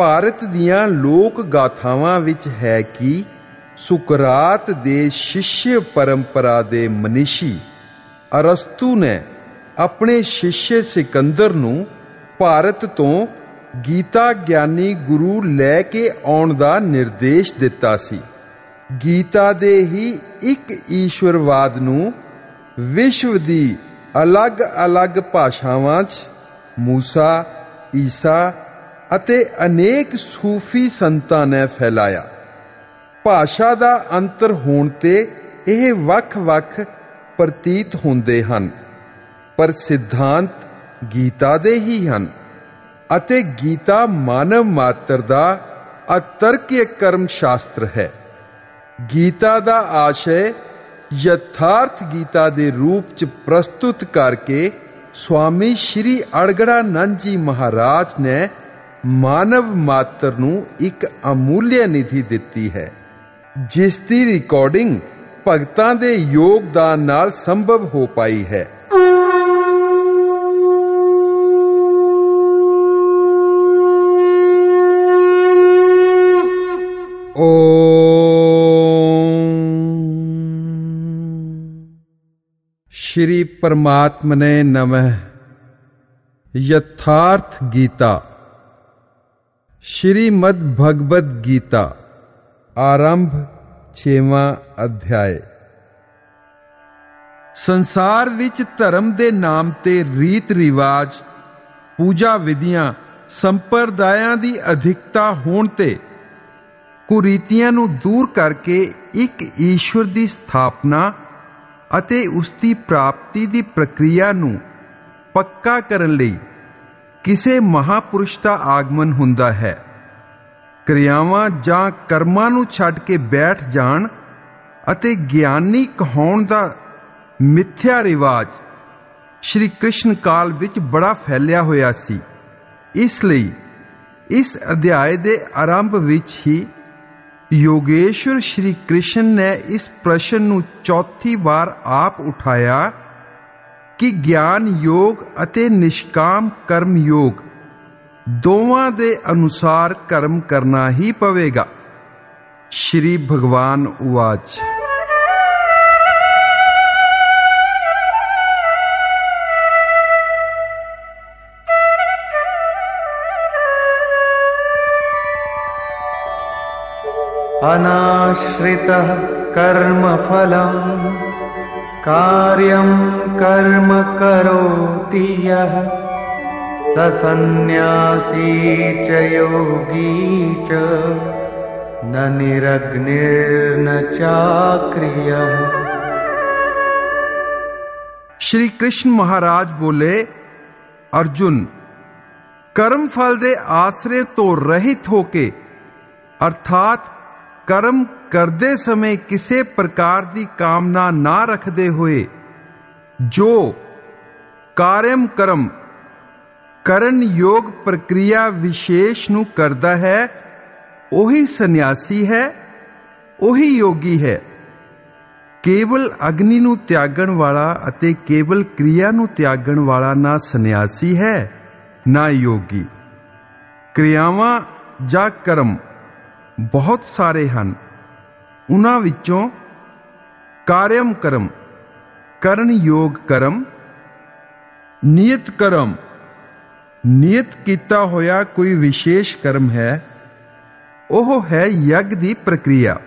ਭਾਰਤ ਦੀਆਂ ਲੋਕ ਗਾਥਾਵਾਂ ਵਿੱਚ ਹੈ ਕਿ ਸੁਕਰਾਤ ਦੇ ਸ਼ਿਸ਼ਯ ਪਰੰਪਰਾ ਦੇ ਮਨੀਸ਼ੀ ਅਰਸਤੂ ਨੇ ਆਪਣੇ ਸ਼ਿਸ਼ਯ ਸਿਕੰਦਰ ਨੂੰ ਭਾਰਤ ਤੋਂ ਗੀਤਾ ਗਿਆਨੀ ਗੁਰੂ ਲੈ ਕੇ ਆਉਣ ਦਾ ਨਿਰਦੇਸ਼ ਦਿੱਤਾ ਸੀ। ਗੀਤਾ ਦੇ ਹੀ ਇੱਕ ਈਸ਼ਵਰਵਾਦ ਨੂੰ ਵਿਸ਼ਵ ਦੀ ਅਲੱਗ-ਅਲੱਗ ਭਾਸ਼ਾਵਾਂ 'ਚ ਮੂਸਾ, ਈਸਾ ਅਤੇ ਅਨੇਕ ਸੂਫੀ ਸੰਤਾਂ ਨੇ ਫੈਲਾਇਆ। ਭਾਸ਼ਾ ਦਾ ਅੰਤਰ ਹੋਣ ਤੇ ਇਹ ਵੱਖ-ਵੱਖ ਪ੍ਰਤੀਤ ਹੁੰਦੇ ਹਨ, ਪਰ ਸਿਧਾਂਤ ਗੀਤਾ ਦੇ ਹੀ ਹਨ ਅਤੇ ਗੀਤਾ ਮਾਨਵ ਮਾਤਰ ਦਾ ਅਤਰਕਿਕ ਕਰਮ ਸ਼ਾਸਤਰ ਹੈ। ਗੀਤਾ ਦਾ ਆਸ਼ੇ ਯਥਾਰਥ ਗੀਤਾ ਦੇ ਰੂਪ ਚ ਪ੍ਰਸਤੁਤ ਕਰਕੇ ਸਵਾਮੀ ਸ਼੍ਰੀ ਅੜਗੜਾਨੰਦ ਜੀ ਮਹਾਰਾਜ ਨੇ ਮਾਨਵ ਮਾਤਰ ਨੂੰ ਇੱਕ ਅਮੁੱਲਿਆ ਨਿਧੀ ਦਿੱਤੀ ਹੈ, ਜਿਸ ਦੀ ਰਿਕਾਰਡਿੰਗ ਭਗਤਾਂ ਦੇ ਯੋਗਦਾਨ ਨਾਲ ਸੰਭਵ ਹੋ ਪਾਈ ਹੈ। ਓਮ ਸ਼੍ਰੀ ਪਰਮਾਤਮਨੇ ਨਮः ਯਥਾਰਥ ਗੀਤਾ ਸ਼੍ਰੀਮਦ ਭਗਵਦ ਗੀਤਾ ਆਰੰਭ 6ਵਾਂ ਅਧਿਆਇ ਸੰਸਾਰ ਵਿੱਚ ਧਰਮ ਦੇ ਨਾਮ ਤੇ ਰੀਤ ਰਿਵਾਜ ਪੂਜਾ ਵਿਧੀਆਂ ਸੰਪਰਦਾਇਆਂ ਦੀ ਅਧਿਕਤਾ ਹੋਣ ਤੇ ਕੁਰੀਤੀਆਂ ਨੂੰ ਦੂਰ ਕਰਕੇ ਇੱਕ ਈਸ਼ਵਰ ਦੀ ਸਥਾਪਨਾ ਅਤੇ ਉਸ ਦੀ ਪ੍ਰਾਪਤੀ ਦੀ ਪ੍ਰਕਿਰਿਆ ਨੂੰ ਪੱਕਾ ਕਰਨ ਲਈ ਕਿਸੇ ਮਹਾਪੁਰਸ਼ ਦਾ ਆਗਮਨ ਹੁੰਦਾ ਹੈ। ਕਿਰਿਆਵਾਂ ਜਾਂ ਕਰਮਾਂ ਨੂੰ ਛੱਡ ਕੇ ਬੈਠ ਜਾਣ ਅਤੇ ਗਿਆਨੀ ਕਹਾਉਣ ਦਾ ਮਿੱਥਿਆ ਰਿਵਾਜ ਸ਼੍ਰੀ ਕ੍ਰਿਸ਼ਨ ਕਾਲ ਵਿੱਚ ਬੜਾ ਫੈਲਿਆ ਹੋਇਆ ਸੀ। ਇਸ ਲਈ ਇਸ ਅਧਿਆਇ ਦੇ ਆਰੰਭ ਵਿੱਚ ਹੀ ਯੋਗੇਸ਼ਵਰ ਸ਼੍ਰੀ ਕ੍ਰਿਸ਼ਨ ਨੇ ਇਸ ਪ੍ਰਸ਼ਨ ਨੂੰ ਚੌਥੀ ਵਾਰ ਆਪ ਉਠਾਇਆ ਕਿ ਗਿਆਨ ਯੋਗ ਅਤੇ ਨਿਸ਼ਕਾਮ ਕਰਮ ਯੋਗ ਦੋਵਾਂ ਦੇ ਅਨੁਸਾਰ ਕਰਮ ਕਰਨਾ ਹੀ ਪਵੇਗਾ ਸ਼੍ਰੀ ਭਗਵਾਨ ਉਵਾਚ अनाश्रितः कर्मफलम् कार्यं कर्म करोति यः। स सन्न्यासी च योगी च। न निरग्निर्न चाक्रियः श्री कृष्ण महाराज बोले, अर्जुन, कर्म फल दे आश्रय तो रहित होके, अर्थात कर्म ਕਰਦੇ ਸਮੇਂ ਕਿਸੇ ਪ੍ਰਕਾਰ ਦੀ ਕਾਮਨਾ ਨਾ ਰੱਖਦੇ ਹੋਏ ਜੋ ਕਾਰਮ ਕਰਮ ਕਰਨ ਯੋਗ ਪ੍ਰਕਿਰਿਆ ਵਿਸ਼ੇਸ਼ ਨੂੰ ਕਰਦਾ ਹੈ, ਉਹੀ ਸੰਨਿਆਸੀ ਹੈ, ਉਹੀ ਯੋਗੀ ਹੈ। ਕੇਵਲ ਅਗਨੀ ਨੂੰ ਤਿਆਗਣ ਵਾਲਾ ਅਤੇ ਕੇਵਲ ਕਿਰਿਆ ਨੂੰ ਤਿਆਗਣ ਵਾਲਾ ਨਾ ਸੰਨਿਆਸੀ ਹੈ, ਨਾ ਯੋਗੀ। ਕਿਰਿਆਵਾਂ ਜਾਂ ਕਰਮ ਬਹੁਤ ਸਾਰੇ ਹਨ। ਉਹਨਾਂ ਵਿੱਚੋਂ ਕਾਰਯਮ ਕਰਮ, ਕਰਨ ਯੋਗ ਕਰਮ, ਨਿਯਤ ਕਰਮ, ਨਿਯਤ ਕੀਤਾ ਹੋਇਆ ਕੋਈ ਵਿਸ਼ੇਸ਼ ਕਰਮ ਹੈ, ਉਹ ਹੈ ਯਗ ਦੀ ਪ੍ਰਕਿਰਿਆ,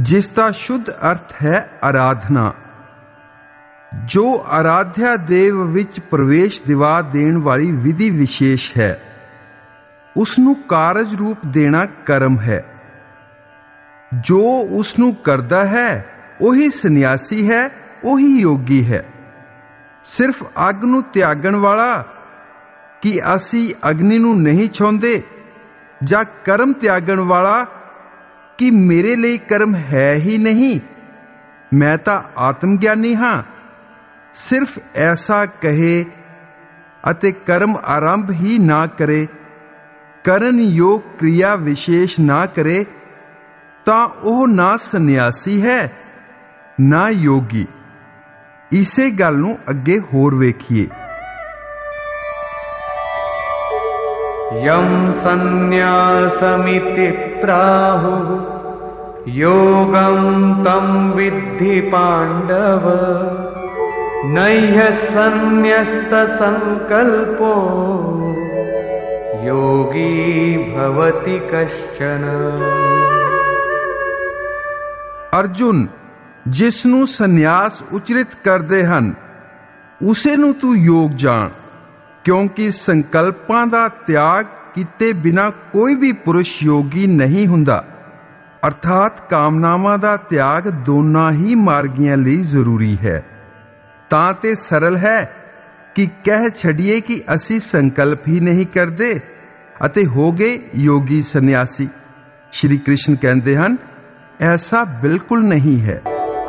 ਜਿਸ ਦਾ ਸ਼ੁੱਧ ਅਰਥ ਹੈ ਆਰਾਧਨਾ, ਜੋ ਆਰਾਧਿਆ ਦੇਵ ਵਿੱਚ ਪ੍ਰਵੇਸ਼ ਦਿਵਾ ਦੇਣ ਵਾਲੀ ਵਿਧੀ ਵਿਸ਼ੇਸ਼ ਹੈ ਉਸ ਨੂੰ ਕਾਰਜ ਰੂਪ ਦੇਣਾ ਕਰਮ ਹੈ। ਜੋ ਉਸ ਨੂੰ ਕਰਦਾ ਹੈ, ਉਹੀ ਸੰਨਿਆਸੀ ਹੈ, ਉਹੀ ਯੋਗੀ ਹੈ। ਸਿਰਫ ਅੱਗ ਨੂੰ ਤਿਆਗਣ ਵਾਲਾ ਕਿ ਅਸੀਂ ਅਗਨੀ ਨੂੰ ਨਹੀਂ ਛੋਂਦੇ ਜਾਂ ਕਰਮ ਤਿਆਗਣ ਵਾਲਾ ਕਿ ਮੇਰੇ ਲਈ ਕਰਮ ਹੈ ਹੀ ਨਹੀਂ, ਮੈਂ ਤਾਂ ਆਤਮ ਗਿਆਨੀ ਹਾਂ। ਸਿਰਫ ਐਸਾ ਕਹੇ ਅਤੇ ਕਰਮ ਆਰੰਭ ਹੀ ਨਾ ਕਰੇ, ਕਰਨ ਯੋਗ ਕਿਰਿਆ ਵਿਸ਼ੇਸ਼ ਨਾ ਕਰੇ ਤਾਂ ਉਹ ਨਾ ਸੰਨਿਆਸੀ ਹੈ ਨਾ ਯੋਗੀ ਇਸੇ ਗੱਲ ਨੂੰ ਅੱਗੇ ਹੋਰ ਵੇਖੀਏ यं सन्न्यासमिति प्राहुः योगं तं विद्धि पाण्डव नह्यसन्न्यस्तसङ्कल्पो योगी भवति कश्चन ਅਰਜੁਨ, ਜਿਸ ਨੂੰ ਸੰਨਿਆਸ ਉਚਰਿਤ ਕਰਦੇ ਹਨ, ਉਸੇ ਨੂੰ ਤੂੰ ਯੋਗ ਜਾਣ, ਕਿਉਂਕਿ ਸੰਕਲਪਾਂ ਦਾ ਤਿਆਗ ਕੀਤੇ ਬਿਨਾ ਕੋਈ ਵੀ ਪੁਰਸ਼ ਯੋਗੀ ਨਹੀਂ ਹੁੰਦਾ। ਅਰਥਾਤ ਕਾਮਨਾਵਾਂ ਦਾ ਤਿਆਗ ਦੋਨਾਂ ਹੀ ਮਾਰਗੀਆਂ ਲਈ ਜ਼ਰੂਰੀ ਹੈ। ਤਾਂ ਤੇ ਸਰਲ ਹੈ ਕਿ ਕਹਿ ਛੱਡੀਏ ਕਿ ਅਸੀਂ ਸੰਕਲਪ ਹੀ ਨਹੀਂ ਕਰਦੇ ਅਤੇ ਹੋ ਗਏ ਯੋਗੀ ਸੰਨਿਆਸੀ। ਸ਼੍ਰੀ ਕ੍ਰਿਸ਼ਨ ਕਹਿੰਦੇ ਹਨ ਐਸਾ ਬਿਲਕੁਲ ਨਹੀਂ ਹੈ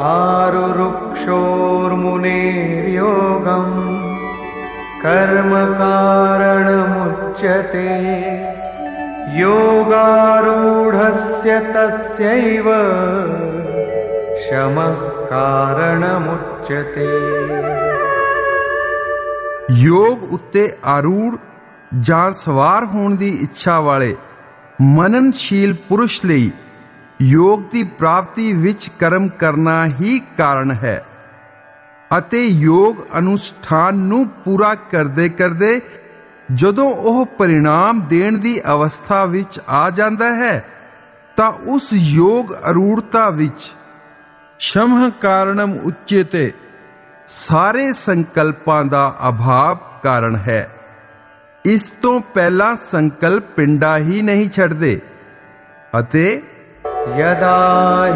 आरुरुक्षोर्मुनेर्योगम् कर्म कारणमुच्यते योगारूढस्य तस्यैव शमः कारणमुच्यते ਯੋਗ ਉੱਤੇ ਆਰੂੜ ਜਾਂ ਸਵਾਰ ਹੋਣ ਦੀ ਇੱਛਾ ਵਾਲੇ ਮਨਨਸ਼ੀਲ ਪੁਰਸ਼ ਲਈ ਯੋਗ ਦੀ ਪ੍ਰਾਪਤੀ ਵਿੱਚ ਕਰਮ ਕਰਨਾ ਹੀ ਕਾਰਨ ਹੈ। ਅਤੇ ਯੋਗ ਅਨੁਸ਼ਠਾਨ ਨੂੰ ਪੂਰਾ ਕਰਦੇ ਕਰਦੇ ਜਦੋਂ ਉਹ ਪਰਿਣਾਮ ਦੇਣ ਦੀ ਅਵਸਥਾ ਵਿੱਚ ਆ ਜਾਂਦਾ ਹੈ, ਤਾਂ ਉਸ ਯੋਗ ਅਰੂੜਤਾ ਵਿੱਚ ਸ਼ਮਹ ਕਾਰਣਮ ਉਚੇਤੇ ਸਾਰੇ ਸੰਕਲਪਾਂ ਦਾ ਅਭਾਵ ਕਾਰਨ ਹੈ। ਇਸ ਤੋਂ ਪਹਿਲਾਂ ਸੰਕਲਪ ਪਿੰਡਾ ਹੀ ਨਹੀਂ ਛੱਡਦੇ ਅਤੇ यदा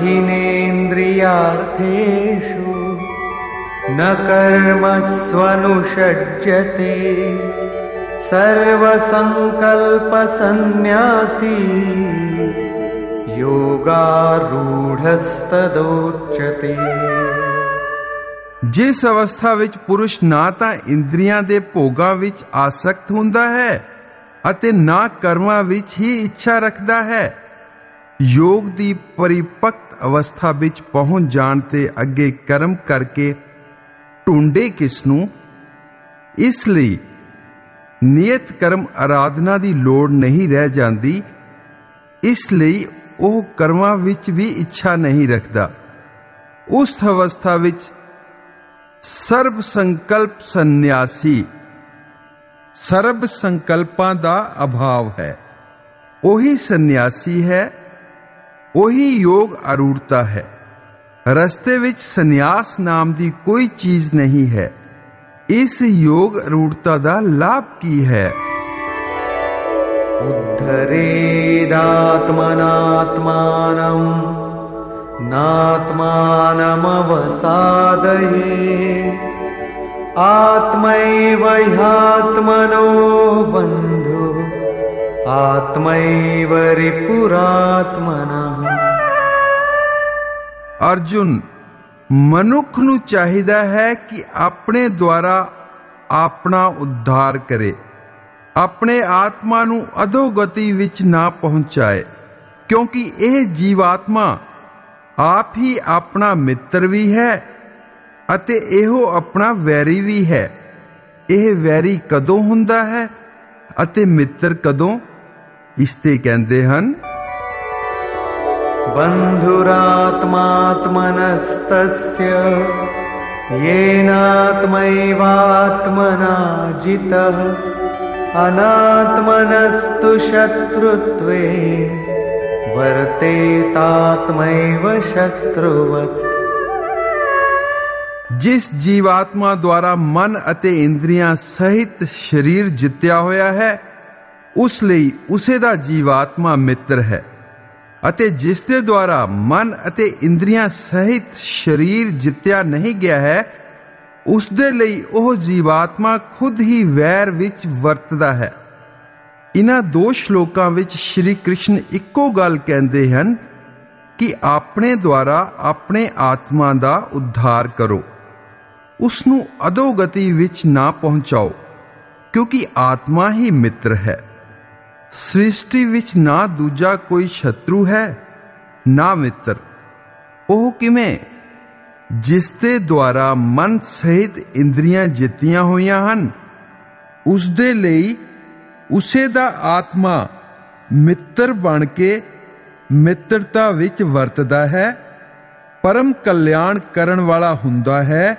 हिनेन्द्रियार्थेषु न कर्मस्वनुषज्यते सर्वसङ्कल्पसन्न्यासी योगारूढस्तदोच्यते ਜਿਸ ਅਵਸਥਾ ਵਿੱਚ ਪੁਰਸ਼ ਨਾ ਤਾਂ ਇੰਦਰੀਆਂ ਦੇ ਭੋਗਾਂ ਵਿੱਚ ਆਸਕਤ ਹੁੰਦਾ ਹੈ ਅਤੇ ਨਾ ਕਰਮਾਂ ਵਿੱਚ ਹੀ ਇੱਛਾ ਰੱਖਦਾ ਹੈ ਯੋਗ ਦੀ ਪਰਿਪਕਤ ਅਵਸਥਾ ਵਿੱਚ ਪਹੁੰਚ ਜਾਣ ਤੇ ਅੱਗੇ ਕਰਮ ਕਰਕੇ ਢੂੰਡੇ ਕਿਸ ਨੂੰ? ਇਸ ਲਈ ਨਿਯਤ ਕਰਮ ਆਰਾਧਨਾ ਦੀ ਲੋੜ ਨਹੀਂ ਰਹਿ ਜਾਂਦੀ। ਇਸ ਲਈ ਉਹ ਕਰਮਾਂ ਵਿੱਚ ਵੀ ਇੱਛਾ ਨਹੀਂ ਰੱਖਦਾ। ਉਸ ਅਵਸਥਾ ਵਿੱਚ ਸਰਬ ਸੰਕਲਪ ਸੰਨਿਆਸੀ, ਸਰਬ ਸੰਕਲਪਾਂ ਦਾ ਅਭਾਵ ਹੈ। ਉਹੀ ਸੰਨਿਆਸੀ ਹੈ ਉਹੀ ਯੋਗ ਅਰੂੜਤਾ ਹੈ ਰਸਤੇ ਵਿੱਚ ਸੰਨਿਆਸ ਨਾਮ ਦੀ ਕੋਈ ਚੀਜ਼ ਨਹੀਂ ਹੈ ਇਸ ਯੋਗ ਅਰੂੜਤਾ ਦਾ ਲਾਭ ਕੀ ਹੈ उद्धरेदात्मनात्मानम् नात्मानमवसादये आत्मैव ह्यात्मनो बन्धु आत्मैव रिपुरात्मनः ਅਰਜੁਨ, ਮਨੁੱਖ ਨੂੰ ਚਾਹੀਦਾ ਹੈ ਕਿ ਆਪਣੇ ਦੁਆਰਾ ਆਪਣਾ ਉଦ୍ਧਾਰ ਕਰੇ, ਆਪਣੇ ਆਤਮਾ ਨੂੰ ਅਧੋਗਤੀ ਵਿੱਚ ਨਾ ਪਹੁੰਚਾਏ, ਕਿਉਂਕਿ ਇਹ ਜੀਵਾਤਮਾ ਆਪ ਹੀ ਆਪਣਾ ਮਿੱਤਰ ਵੀ ਹੈ ਅਤੇ ਇਹੋ ਆਪਣਾ ਵੈਰੀ ਵੀ ਹੈ। ਇਹ ਵੈਰੀ ਕਦੋਂ ਹੁੰਦਾ ਹੈ ਅਤੇ ਮਿੱਤਰ ਕਦੋਂ? ਇਸ ਤੇ ਕਹਿੰਦੇ ਹਨ बन्धुरात्मात्मनस्तस्य येनात्मैवात्मना जितः अनात्मनस्तु शत्रुत्वे वर्तेतात्मैव शत्रुवत् ਜਿਸ ਜੀਵਾਤਮਾ ਦੁਆਰਾ ਮਨ ਅਤੇ ਇੰਦਰੀਆਂ ਸਹਿਤ ਸਰੀਰ ਜਿੱਤਿਆ ਹੋਇਆ ਹੈ ਉਸ ਲਈ ਉਸੇ ਦਾ ਜੀਵਾਤਮਾ ਮਿੱਤਰ ਹੈ ਅਤੇ ਜਿਸ ਦੇ ਦੁਆਰਾ ਮਨ ਅਤੇ ਇੰਦਰੀਆਂ ਸਹਿਤ ਸਰੀਰ ਜਿੱਤਿਆ ਨਹੀਂ ਗਿਆ ਹੈ, ਉਸ ਦੇ ਲਈ ਉਹ ਜੀਵਾਤਮਾ ਖੁਦ ਹੀ ਵੈਰ ਵਿੱਚ ਵਰਤਦਾ ਹੈ। ਇਨ੍ਹਾਂ ਦੋ ਸ਼ਲੋਕਾਂ ਵਿੱਚ ਸ਼੍ਰੀ ਕ੍ਰਿਸ਼ਨ ਇੱਕੋ ਗੱਲ ਕਹਿੰਦੇ ਹਨ ਕਿ ਆਪਣੇ ਦੁਆਰਾ ਆਪਣੇ ਆਤਮਾ ਦਾ ਉଦ୍ਧਾਰ ਕਰੋ। ਉਸ ਨੂੰ ਅਧੋਗਤੀ ਵਿੱਚ ਨਾ ਪਹੁੰਚਾਓ, ਕਿਉਂਕਿ ਆਤਮਾ ਹੀ ਮਿੱਤਰ ਹੈ। ਸ੍ਰਿਸ਼ਟੀ ਵਿੱਚ ਨਾ ਦੂਜਾ ਕੋਈ ਸ਼ਤਰੂ ਹੈ, ਨਾ ਮਿੱਤਰ। ਉਹ ਕਿਵੇਂ? ਜਿਸ ਦੇ ਦੁਆਰਾ ਮਨ ਸਹਿਤ ਇੰਦਰੀਆਂ ਜਿੱਤੀਆਂ ਹੋਈਆਂ ਹਨ, ਉਸ ਦੇ ਲਈ ਉਸੇ ਦਾ ਆਤਮਾ ਮਿੱਤਰ ਬਣ ਕੇ ਮਿੱਤਰਤਾ ਵਿੱਚ ਵਰਤਦਾ ਹੈ, ਪਰਮ ਕਲਿਆਣ ਕਰਨ ਵਾਲਾ ਹੁੰਦਾ ਹੈ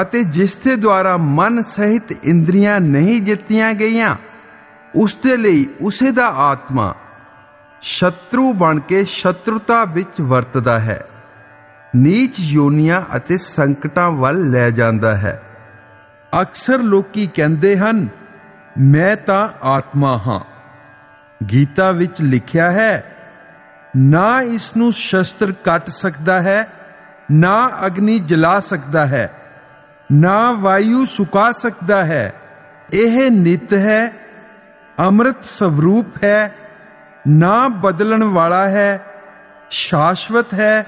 ਅਤੇ ਜਿਸ ਦੇ ਦੁਆਰਾ ਮਨ ਸਹਿਤ ਇੰਦਰੀਆਂ ਨਹੀਂ ਜਿੱਤੀਆਂ ਗਈਆਂ ਉਸ ਦੇ ਲਈ ਉਸੇ ਦਾ ਆਤਮਾ ਸ਼ਤਰੂ ਬਣ ਕੇ ਸ਼ਤਰੂਤਾ ਵਿੱਚ ਵਰਤਦਾ ਹੈ। ਨੀਚ ਯੋਨੀਆਂ ਅਤੇ ਸੰਕਟਾਂ ਵੱਲ ਲੈ ਜਾਂਦਾ ਹੈ। ਅਕਸਰ ਲੋਕੀ ਕਹਿੰਦੇ ਹਨ, ਮੈਂ ਤਾਂ ਆਤਮਾ ਹਾਂ। ਗੀਤਾ ਵਿੱਚ ਲਿਖਿਆ ਹੈ, ਨਾ ਇਸ ਨੂੰ ਸ਼ਸਤਰ ਕੱਟ ਸਕਦਾ ਹੈ, ਨਾ ਅਗਨੀ ਜਲਾ ਸਕਦਾ ਹੈ, ਨਾ ਵਾਯੂ ਸੁਕਾ ਸਕਦਾ ਹੈ। ਇਹ ਨਿਤ ਹੈ ਅੰਮ੍ਰਿਤ ਸਵਰੂਪ ਹੈ, ਨਾ ਬਦਲਣ ਵਾਲਾ ਹੈ, ਸ਼ਾਸ਼ਵਤ ਹੈ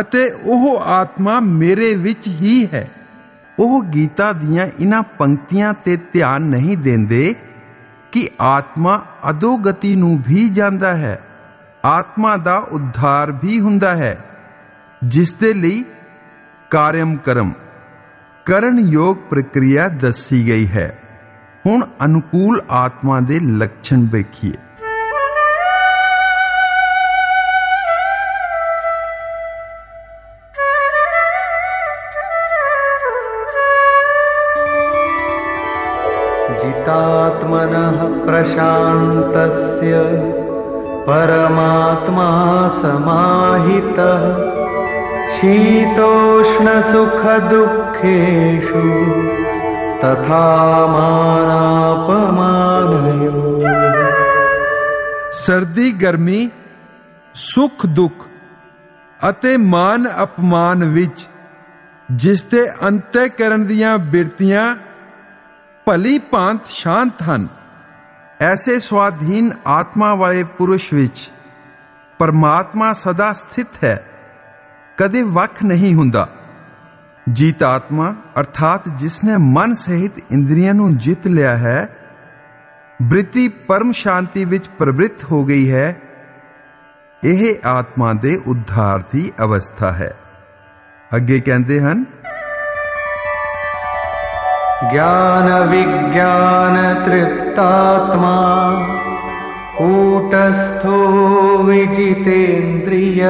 ਅਤੇ ਉਹ ਆਤਮਾ ਮੇਰੇ ਵਿੱਚ ਹੀ ਹੈ। ਉਹ ਗੀਤਾ ਦੀਆਂ ਇਹਨਾਂ ਪੰਕਤੀਆਂ ਤੇ ਧਿਆਨ ਨਹੀਂ ਦਿੰਦੇ ਕਿ ਆਤਮਾ ਅਦੋਗਤੀ ਨੂੰ ਵੀ ਜਾਂਦਾ ਹੈ। ਆਤਮਾ ਦਾ ਉਧਾਰ ਵੀ ਹੁੰਦਾ ਹੈ, ਜਿਸ ਦੇ ਲਈ ਕਾਰਮ ਕਰਮ, ਕਰਨ ਯੋਗ ਪ੍ਰਕਿਰਿਆ ਦੱਸੀ ਗਈ ਹੈ। ਹੁਣ ਅਨੁਕੂਲ ਆਤਮਾ ਦੇ ਲੱਛਣ ਵੇਖੀਏ जितात्मनः प्रशान्तस्य परमात्मा समाहितः शीतोष्णसुखदुःखेषु तथा मानापमानयो ਸਰਦੀ ਗਰਮੀ ਸੁਖ ਦੁੱਖ ਅਤੇ ਮਾਨ ਅਪਮਾਨ ਵਿੱਚ ਜਿਸ ਦੇ ਅੰਤःਕਰਨ ਦੀਆਂ ਬਿਰਤੀਆਂ ਭਲੀ ਭਾਂਤ ਸ਼ਾਂਤ ਹਨ ਐਸੇ ਸਵਾਧੀਨ ਆਤਮਾ ਵਾਲੇ ਪੁਰਸ਼ ਵਿੱਚ ਪਰਮਾਤਮਾ ਸਦਾ ਸਥਿਤ ਹੈ ਕਦੇ ਵੱਖ ਨਹੀਂ ਹੁੰਦਾ ਜੀਤ ਆਤਮਾ, ਅਰਥਾਤ ਜਿਸ ਨੇ ਮਨ ਸਹਿਤ ਇੰਦਰੀਆਂ ਨੂੰ ਜਿੱਤ ਲਿਆ ਹੈ, ਬ੍ਰਿਤੀ ਪਰਮ ਸ਼ਾਂਤੀ ਵਿੱਚ ਪ੍ਰਵਿਰਤ ਹੋ ਗਈ ਹੈ, ਇਹ ਆਤਮਾ ਦੇ ਉद्धार ਦੀ ਅਵਸਥਾ ਹੈ। ਅੱਗੇ ਕਹਿੰਦੇ ਹਨ, ਗਿਆਨ ਵਿਗਿਆਨ ਤ੍ਰਿਪਤਾਤਮਾ, ਕੂਟਸਥੋ ਵਿਜਿਤੇਂਦ੍ਰਿਯ।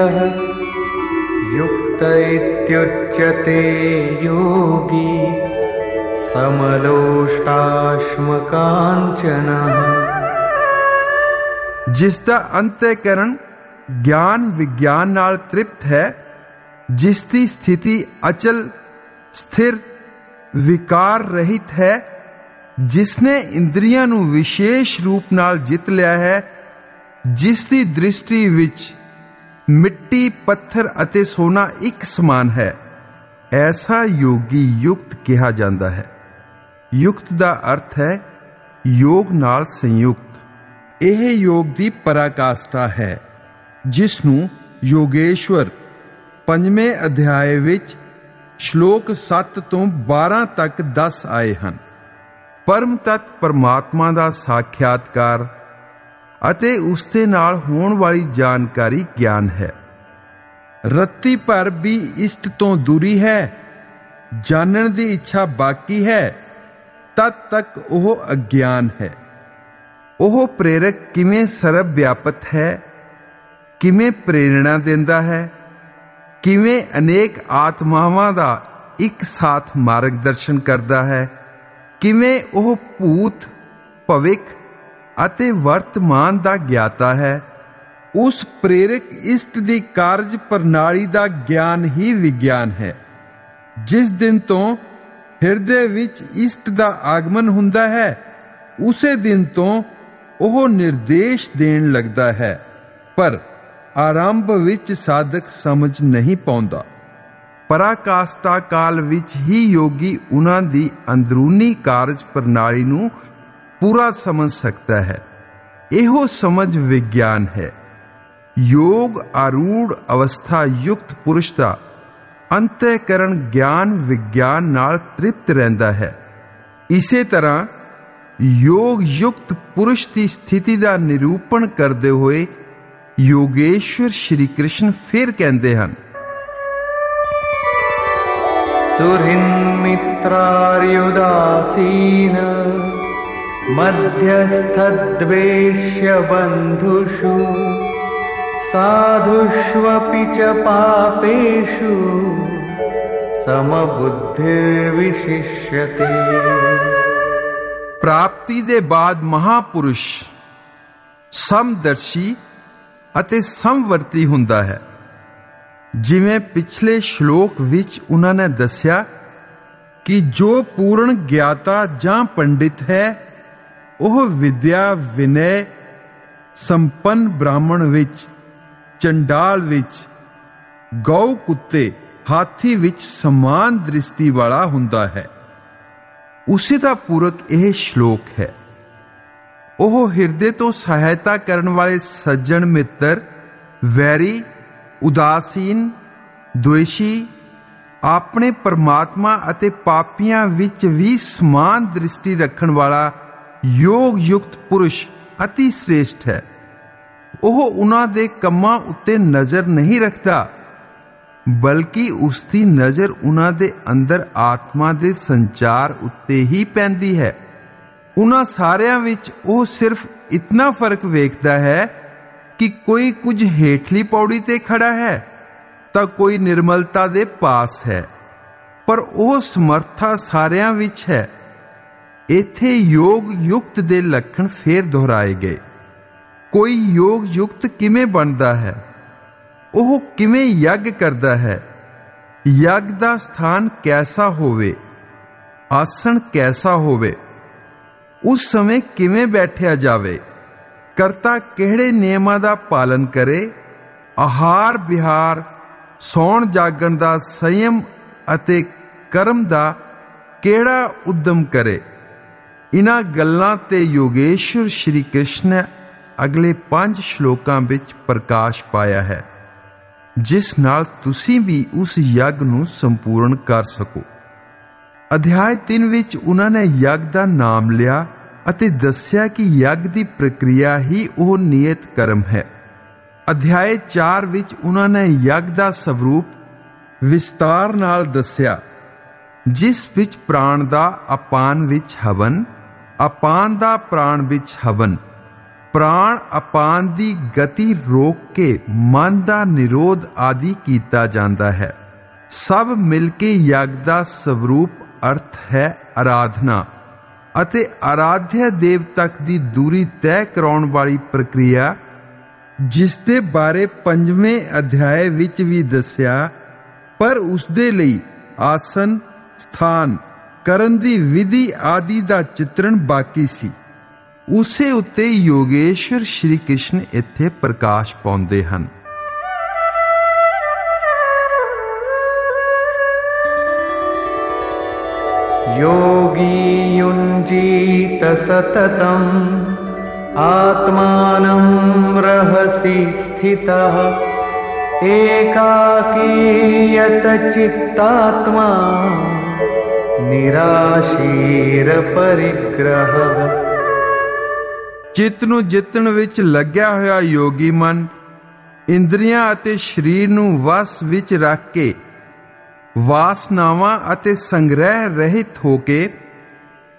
युक्त इत्युच्यते योगी समलोष्टाश्मकाञ्चनः ਜਿਸ ਦਾ ਅੰਤःਕਰਨ ਗਿਆਨ ਵਿਗਿਆਨ ਨਾਲ ਤ੍ਰਿਪਤ ਹੈ ਜਿਸ ਦੀ ਸਥਿਤੀ ਅਚਲ ਸਥਿਰ ਵਿਕਾਰ ਰਹਿਤ ਹੈ ਜਿਸ ਨੇ ਇੰਦਰੀਆਂ ਨੂੰ ਵਿਸ਼ੇਸ਼ ਰੂਪ ਨਾਲ ਜਿੱਤ ਲਿਆ ਹੈ ਜਿਸ ਦੀ ਦ੍ਰਿਸ਼ਟੀ ਵਿੱਚ ਮਿੱਟੀ, ਪੱਥਰ ਅਤੇ ਸੋਨਾ ਇੱਕ ਸਮਾਨ ਹੈ। ਐਸਾ ਯੋਗੀ ਯੁਕਤ ਕਿਹਾ ਜਾਂਦਾ ਹੈ। ਯੁਕਤ ਦਾ ਅਰਥ ਹੈ ਯੋਗ ਨਾਲ ਸੰਯੁਕਤ। ਇਹ ਯੋਗ ਦੀ ਪਰਾਕਾਸ਼ਠਾ ਹੈ ਜਿਸ ਨੂੰ ਯੋਗੇਸ਼ਵਰ ਪੰਜਵੇਂ ਅਧਿਆਏ ਵਿੱਚ ਸ਼ਲੋਕ 7 ਤੋਂ 12 ਤੱਕ ਦੱਸ ਆਏ ਹਨ। ਪਰਮ ਤਤ ਪਰਮਾਤਮਾ ਦਾ ਸਾਖਿਆਤਕਾਰ ਅਤੇ ਉਸ ਦੇ ਨਾਲ ਹੋਣ ਵਾਲੀ ਜਾਣਕਾਰੀ ਗਿਆਨ ਹੈ। ਰੱਤੀ ਭਰ ਵੀ ਇਸ਼ਟ ਤੋਂ ਦੂਰੀ ਹੈ। ਜਾਣਨ ਦੀ ਇੱਛਾ ਬਾਕੀ ਹੈ। ਤਦ ਤੱਕ ਉਹ ਅਗਿਆਨ ਹੈ। ਉਹ ਪ੍ਰੇਰਕ ਕਿਵੇਂ ਸਰਬ ਵਿਆਪਤ ਹੈ? ਕਿਵੇਂ ਪ੍ਰੇਰਣਾ ਦਿੰਦਾ ਹੈ? ਕਿਵੇਂ ਅਨੇਕ ਆਤਮਾਵਾਂ ਦਾ ਇੱਕ ਸਾਥ ਮਾਰਗਦਰਸ਼ਨ ਕਰਦਾ ਹੈ? ਕਿਵੇਂ ਉਹ ਭੂਤ, ਭਵਿੱਖ ਅਤੇ ਵਰਤਮਾਨ ਦਾ ਗਿਆਤਾ ਹੈ। ਉਸ ਪ੍ਰੇਰਕ ਇਸ਼ਟ ਦੀ ਕਾਰਜ ਪ੍ਰਣਾਲੀ ਦਾ ਗਿਆਨ ਹੀ ਵਿਗਿਆਨ ਹੈ। ਜਿਸ ਦਿਨ ਤੋਂ ਹਿਰਦੇ ਵਿੱਚ ਇਸ਼ਟ ਦਾ ਆਗਮਨ ਹੁੰਦਾ ਹੈ, ਉਸੇ ਦਿਨ ਤੋਂ ਉਹ ਨਿਰਦੇਸ਼ ਦੇਣ ਲੱਗਦਾ ਹੈ। ਪਰ ਆਰੰਭ ਵਿੱਚ ਸਾਧਕ ਸਮਝ ਨਹੀਂ ਪਾਉਂਦਾ। ਪਰਾਕਾਸ਼ਟਾ ਕਾਲ ਵਿੱਚ ਹੀ ਯੋਗੀ ਉਹਨਾਂ ਦੀ ਅੰਦਰੂਨੀ ਕਾਰਜ ਪ੍ਰਣਾਲੀ ਨੂੰ ਪੂਰਾ ਸਮਝ ਸਕਦਾ ਹੈ। ਇਹੋ ਸਮਝ ਵਿਗਿਆਨ ਹੈ। ਯੋਗ ਆਰੂੜ ਅਵਸਥਾ ਯੁਕਤ ਪੁਰਸ਼ ਦਾ ਅੰਤਕਰਨ ਗਿਆਨ ਵਿਗਿਆਨ ਨਾਲ ਤ੍ਰਿਪਤ ਰਹਿੰਦਾ ਹੈ। ਇਸੇ ਤਰ੍ਹਾਂ ਯੋਗ ਯੁਕਤ ਪੁਰਸ਼ ਦੀ ਸਥਿਤੀ ਦਾ ਨਿਰੂਪਣ ਕਰਦੇ ਹੋਏ ਯੋਗੇਸ਼ਵਰ ਸ਼੍ਰੀ ਕ੍ਰਿਸ਼ਨ ਫਿਰ ਕਹਿੰਦੇ ਹਨ ਸੁਰਿਨ ਮਿਤਰਾਰਿ ਉਦਾਸੀਨ बन्धुषु साधुष्वपि च पापेषु समबुद्धिर्विशिष्यते ਪ੍ਰਾਪਤੀ ਦੇ ਬਾਅਦ ਮਹਾਪੁਰਸ਼ ਸਮਦਰਸ਼ੀ ਅਤੇ ਸਮਵਰਤੀ ਹੁੰਦਾ ਹੈ ਜਿਵੇਂ ਪਿਛਲੇ ਸ਼ਲੋਕ ਵਿੱਚ ਉਹਨਾਂ ਨੇ ਦੱਸਿਆ ਕਿ ਜੋ ਪੂਰਨ ਗਿਆਤਾ ਜਾਂ ਪੰਡਿਤ ਹੈ ਉਹ ਵਿਦਿਆ ਵਿਨੈ ਸੰਪੰਨ ਬ੍ਰਾਹਮਣ ਵਿੱਚ, ਚੰਡਾਲ ਵਿੱਚ, ਗਊ ਕੁੱਤੇ ਹਾਥੀ ਵਿੱਚ ਸਮਾਨ ਦ੍ਰਿਸ਼ਟੀ ਵਾਲਾ ਹੁੰਦਾ ਹੈ। ਉਸੇ ਦਾ ਪੂਰਕ ਇਹ ਸ਼ਲੋਕ ਹੈ। ਉਹ ਹਿਰਦੇ ਤੋਂ ਸਹਾਇਤਾ ਕਰਨ ਵਾਲੇ ਸੱਜਣ ਮਿੱਤਰ, ਵੈਰੀ, ਉਦਾਸੀਨ ਦੁਇਸ਼ੀ ਆਪਣੇ ਪਰਮਾਤਮਾ ਅਤੇ ਪਾਪੀਆਂ ਵਿੱਚ ਵੀ ਸਮਾਨ ਦ੍ਰਿਸ਼ਟੀ ਰੱਖਣ ਵਾਲਾ ਯੋਗ ਯੁਕਤ ਪੁਰਸ਼ ਅਤੀ ਸ੍ਰੇਸ਼ਟ ਹੈ। ਉਹ ਉਹਨਾਂ ਦੇ ਕੰਮਾਂ ਉੱਤੇ ਨਜ਼ਰ ਨਹੀਂ ਰੱਖਦਾ, ਬਲਕਿ ਉਸ ਦੀ ਨਜ਼ਰ ਉਹਨਾਂ ਦੇ ਅੰਦਰ ਆਤਮਾ ਦੇ ਸੰਚਾਰ ਉੱਤੇ ਹੀ ਪੈਂਦੀ ਹੈ। ਉਹਨਾਂ ਸਾਰਿਆਂ ਵਿੱਚ ਉਹ ਸਿਰਫ ਇਤਨਾ ਫ਼ਰਕ ਵੇਖਦਾ ਹੈ ਕਿ ਕੋਈ ਕੁਝ ਹੇਠਲੀ ਪੌੜੀ ਤੇ ਖੜਾ ਹੈ, ਤਾਂ ਕੋਈ ਨਿਰਮਲਤਾ ਦੇ ਪਾਸ ਹੈ। ਪਰ ਉਹ ਸਮਰੱਥਾ ਸਾਰਿਆਂ ਵਿੱਚ ਹੈ। ਇੱਥੇ ਯੋਗ ਯੁਕਤ ਦੇ ਲੱਖਣ ਫੇਰ ਦੁਹਰਾਏ ਗਏ। ਕੋਈ ਯੋਗ ਯੁਕਤ ਕਿਵੇਂ ਬਣਦਾ ਹੈ? ਉਹ ਕਿਵੇਂ ਯੱਗ ਕਰਦਾ ਹੈ? ਯੱਗ ਦਾ ਸਥਾਨ ਕੈਸਾ ਹੋਵੇ? ਆਸਣ ਕੈਸਾ ਹੋਵੇ? ਉਸ ਸਮੇਂ ਕਿਵੇਂ ਬੈਠਿਆ ਜਾਵੇ? ਕਰਤਾ ਕਿਹੜੇ ਨਿਯਮਾਂ ਦਾ ਪਾਲਨ ਕਰੇ? ਆਹਾਰ ਵਿਹਾਰ, ਸੌਣ ਜਾਗਣ ਦਾ ਸੰਯਮ ਅਤੇ ਕਰਮ ਦਾ ਕਿਹੜਾ ਉਦਮ ਕਰੇ? ਇਨ੍ਹਾਂ ਗੱਲਾਂ ਤੇ ਯੋਗੇਸ਼ਵਰ ਸ਼੍ਰੀ ਕ੍ਰਿਸ਼ਨ ਨੇ ਅਗਲੇ 5 ਸ਼ਲੋਕਾਂ ਵਿੱਚ ਪ੍ਰਕਾਸ਼ ਪਾਇਆ ਹੈ, ਜਿਸ ਨਾਲ ਤੁਸੀਂ ਵੀ ਉਸ ਯੱਗ ਨੂੰ ਸੰਪੂਰਨ ਕਰ ਸਕੋ। ਅਧਿਆਇ 3 ਵਿੱਚ ਉਹਨਾਂ ਨੇ ਯੱਗ ਦਾ ਨਾਮ ਲਿਆ ਅਤੇ ਦੱਸਿਆ ਕਿ ਯੱਗ ਦੀ ਪ੍ਰਕਿਰਿਆ ਹੀ ਉਹ ਨਿਯਤ ਕਰਮ ਹੈ। ਅਧਿਆਇ 4 ਵਿੱਚ ਉਹਨਾਂ ਨੇ ਯੱਗ ਦਾ ਸਵਰੂਪ ਵਿਸਤਾਰ ਨਾਲ ਦੱਸਿਆ, ਜਿਸ ਵਿੱਚ ਪ੍ਰਾਣ ਦਾ ਅਪਾਨ ਵਿੱਚ ਹਵਨ ਅਪਾਨ ਦਾ ਪ੍ਰਾਣ ਵਿੱਚ ਹਵਨ। ਪ੍ਰਾਣ ਅਪਾਨ ਦੀ ਗਤੀ ਰੋਕ ਕੇ ਮਨ ਦਾ ਨਿਰੋਧ ਆਦਿ ਕੀਤਾ ਜਾਂਦਾ ਹੈ। ਸਭ ਮਿਲ ਕੇ ਯੱਗ ਦਾ ਸਵਰੂਪ ਅਰਥ ਹੈ ਆਰਾਧਨਾ ਅਤੇ ਆਰਾਧਿਆ ਦੇਵ ਤੱਕ ਦੀ ਦੂਰੀ ਤੈਅ ਕਰਾਉਣ ਵਾਲੀ ਪ੍ਰਕਿਰਿਆ, ਜਿਸ ਦੇ ਬਾਰੇ ਪੰਜਵੇਂ ਅਧਿਆਏ ਵਿੱਚ ਵੀ ਦੱਸਿਆ, ਪਰ ਉਸ ਦੇ ਲਈ ਆਸਨ, ਸਥਾਨ ਕਰਨ ਦੀ ਵਿਧੀ ਆਦਿ ਦਾ ਚਿੱਤਰਣ ਬਾਕੀ ਸੀ ਉਸੇ ਉੱਤੇ ਯੋਗੇਸ਼ਵਰ ਸ਼੍ਰੀ ਕ੍ਰਿਸ਼ਨ ਇੱਥੇ ਪ੍ਰਕਾਸ਼ ਪਾਉਂਦੇ ਹਨ योगी युञ्जीत सततम् आत्मानं रहसि स्थितः एकाकीयत ਨਿਰਾਸ਼ੀਰ ਪਰਿਗ੍ਰਹ। ਚਿੱਤ ਨੂੰ ਜਿੱਤਣ ਵਿੱਚ ਲੱਗਿਆ ਹੋਇਆ ਯੋਗੀ ਮਨ, ਇੰਦਰੀਆਂ ਅਤੇ ਸਰੀਰ ਨੂੰ ਵਸ ਵਿੱਚ ਰੱਖ ਕੇ, ਵਾਸਨਾਵਾਂ ਅਤੇ ਸੰਗ੍ਰਹਿ ਰਹਿਤ ਹੋ ਕੇ,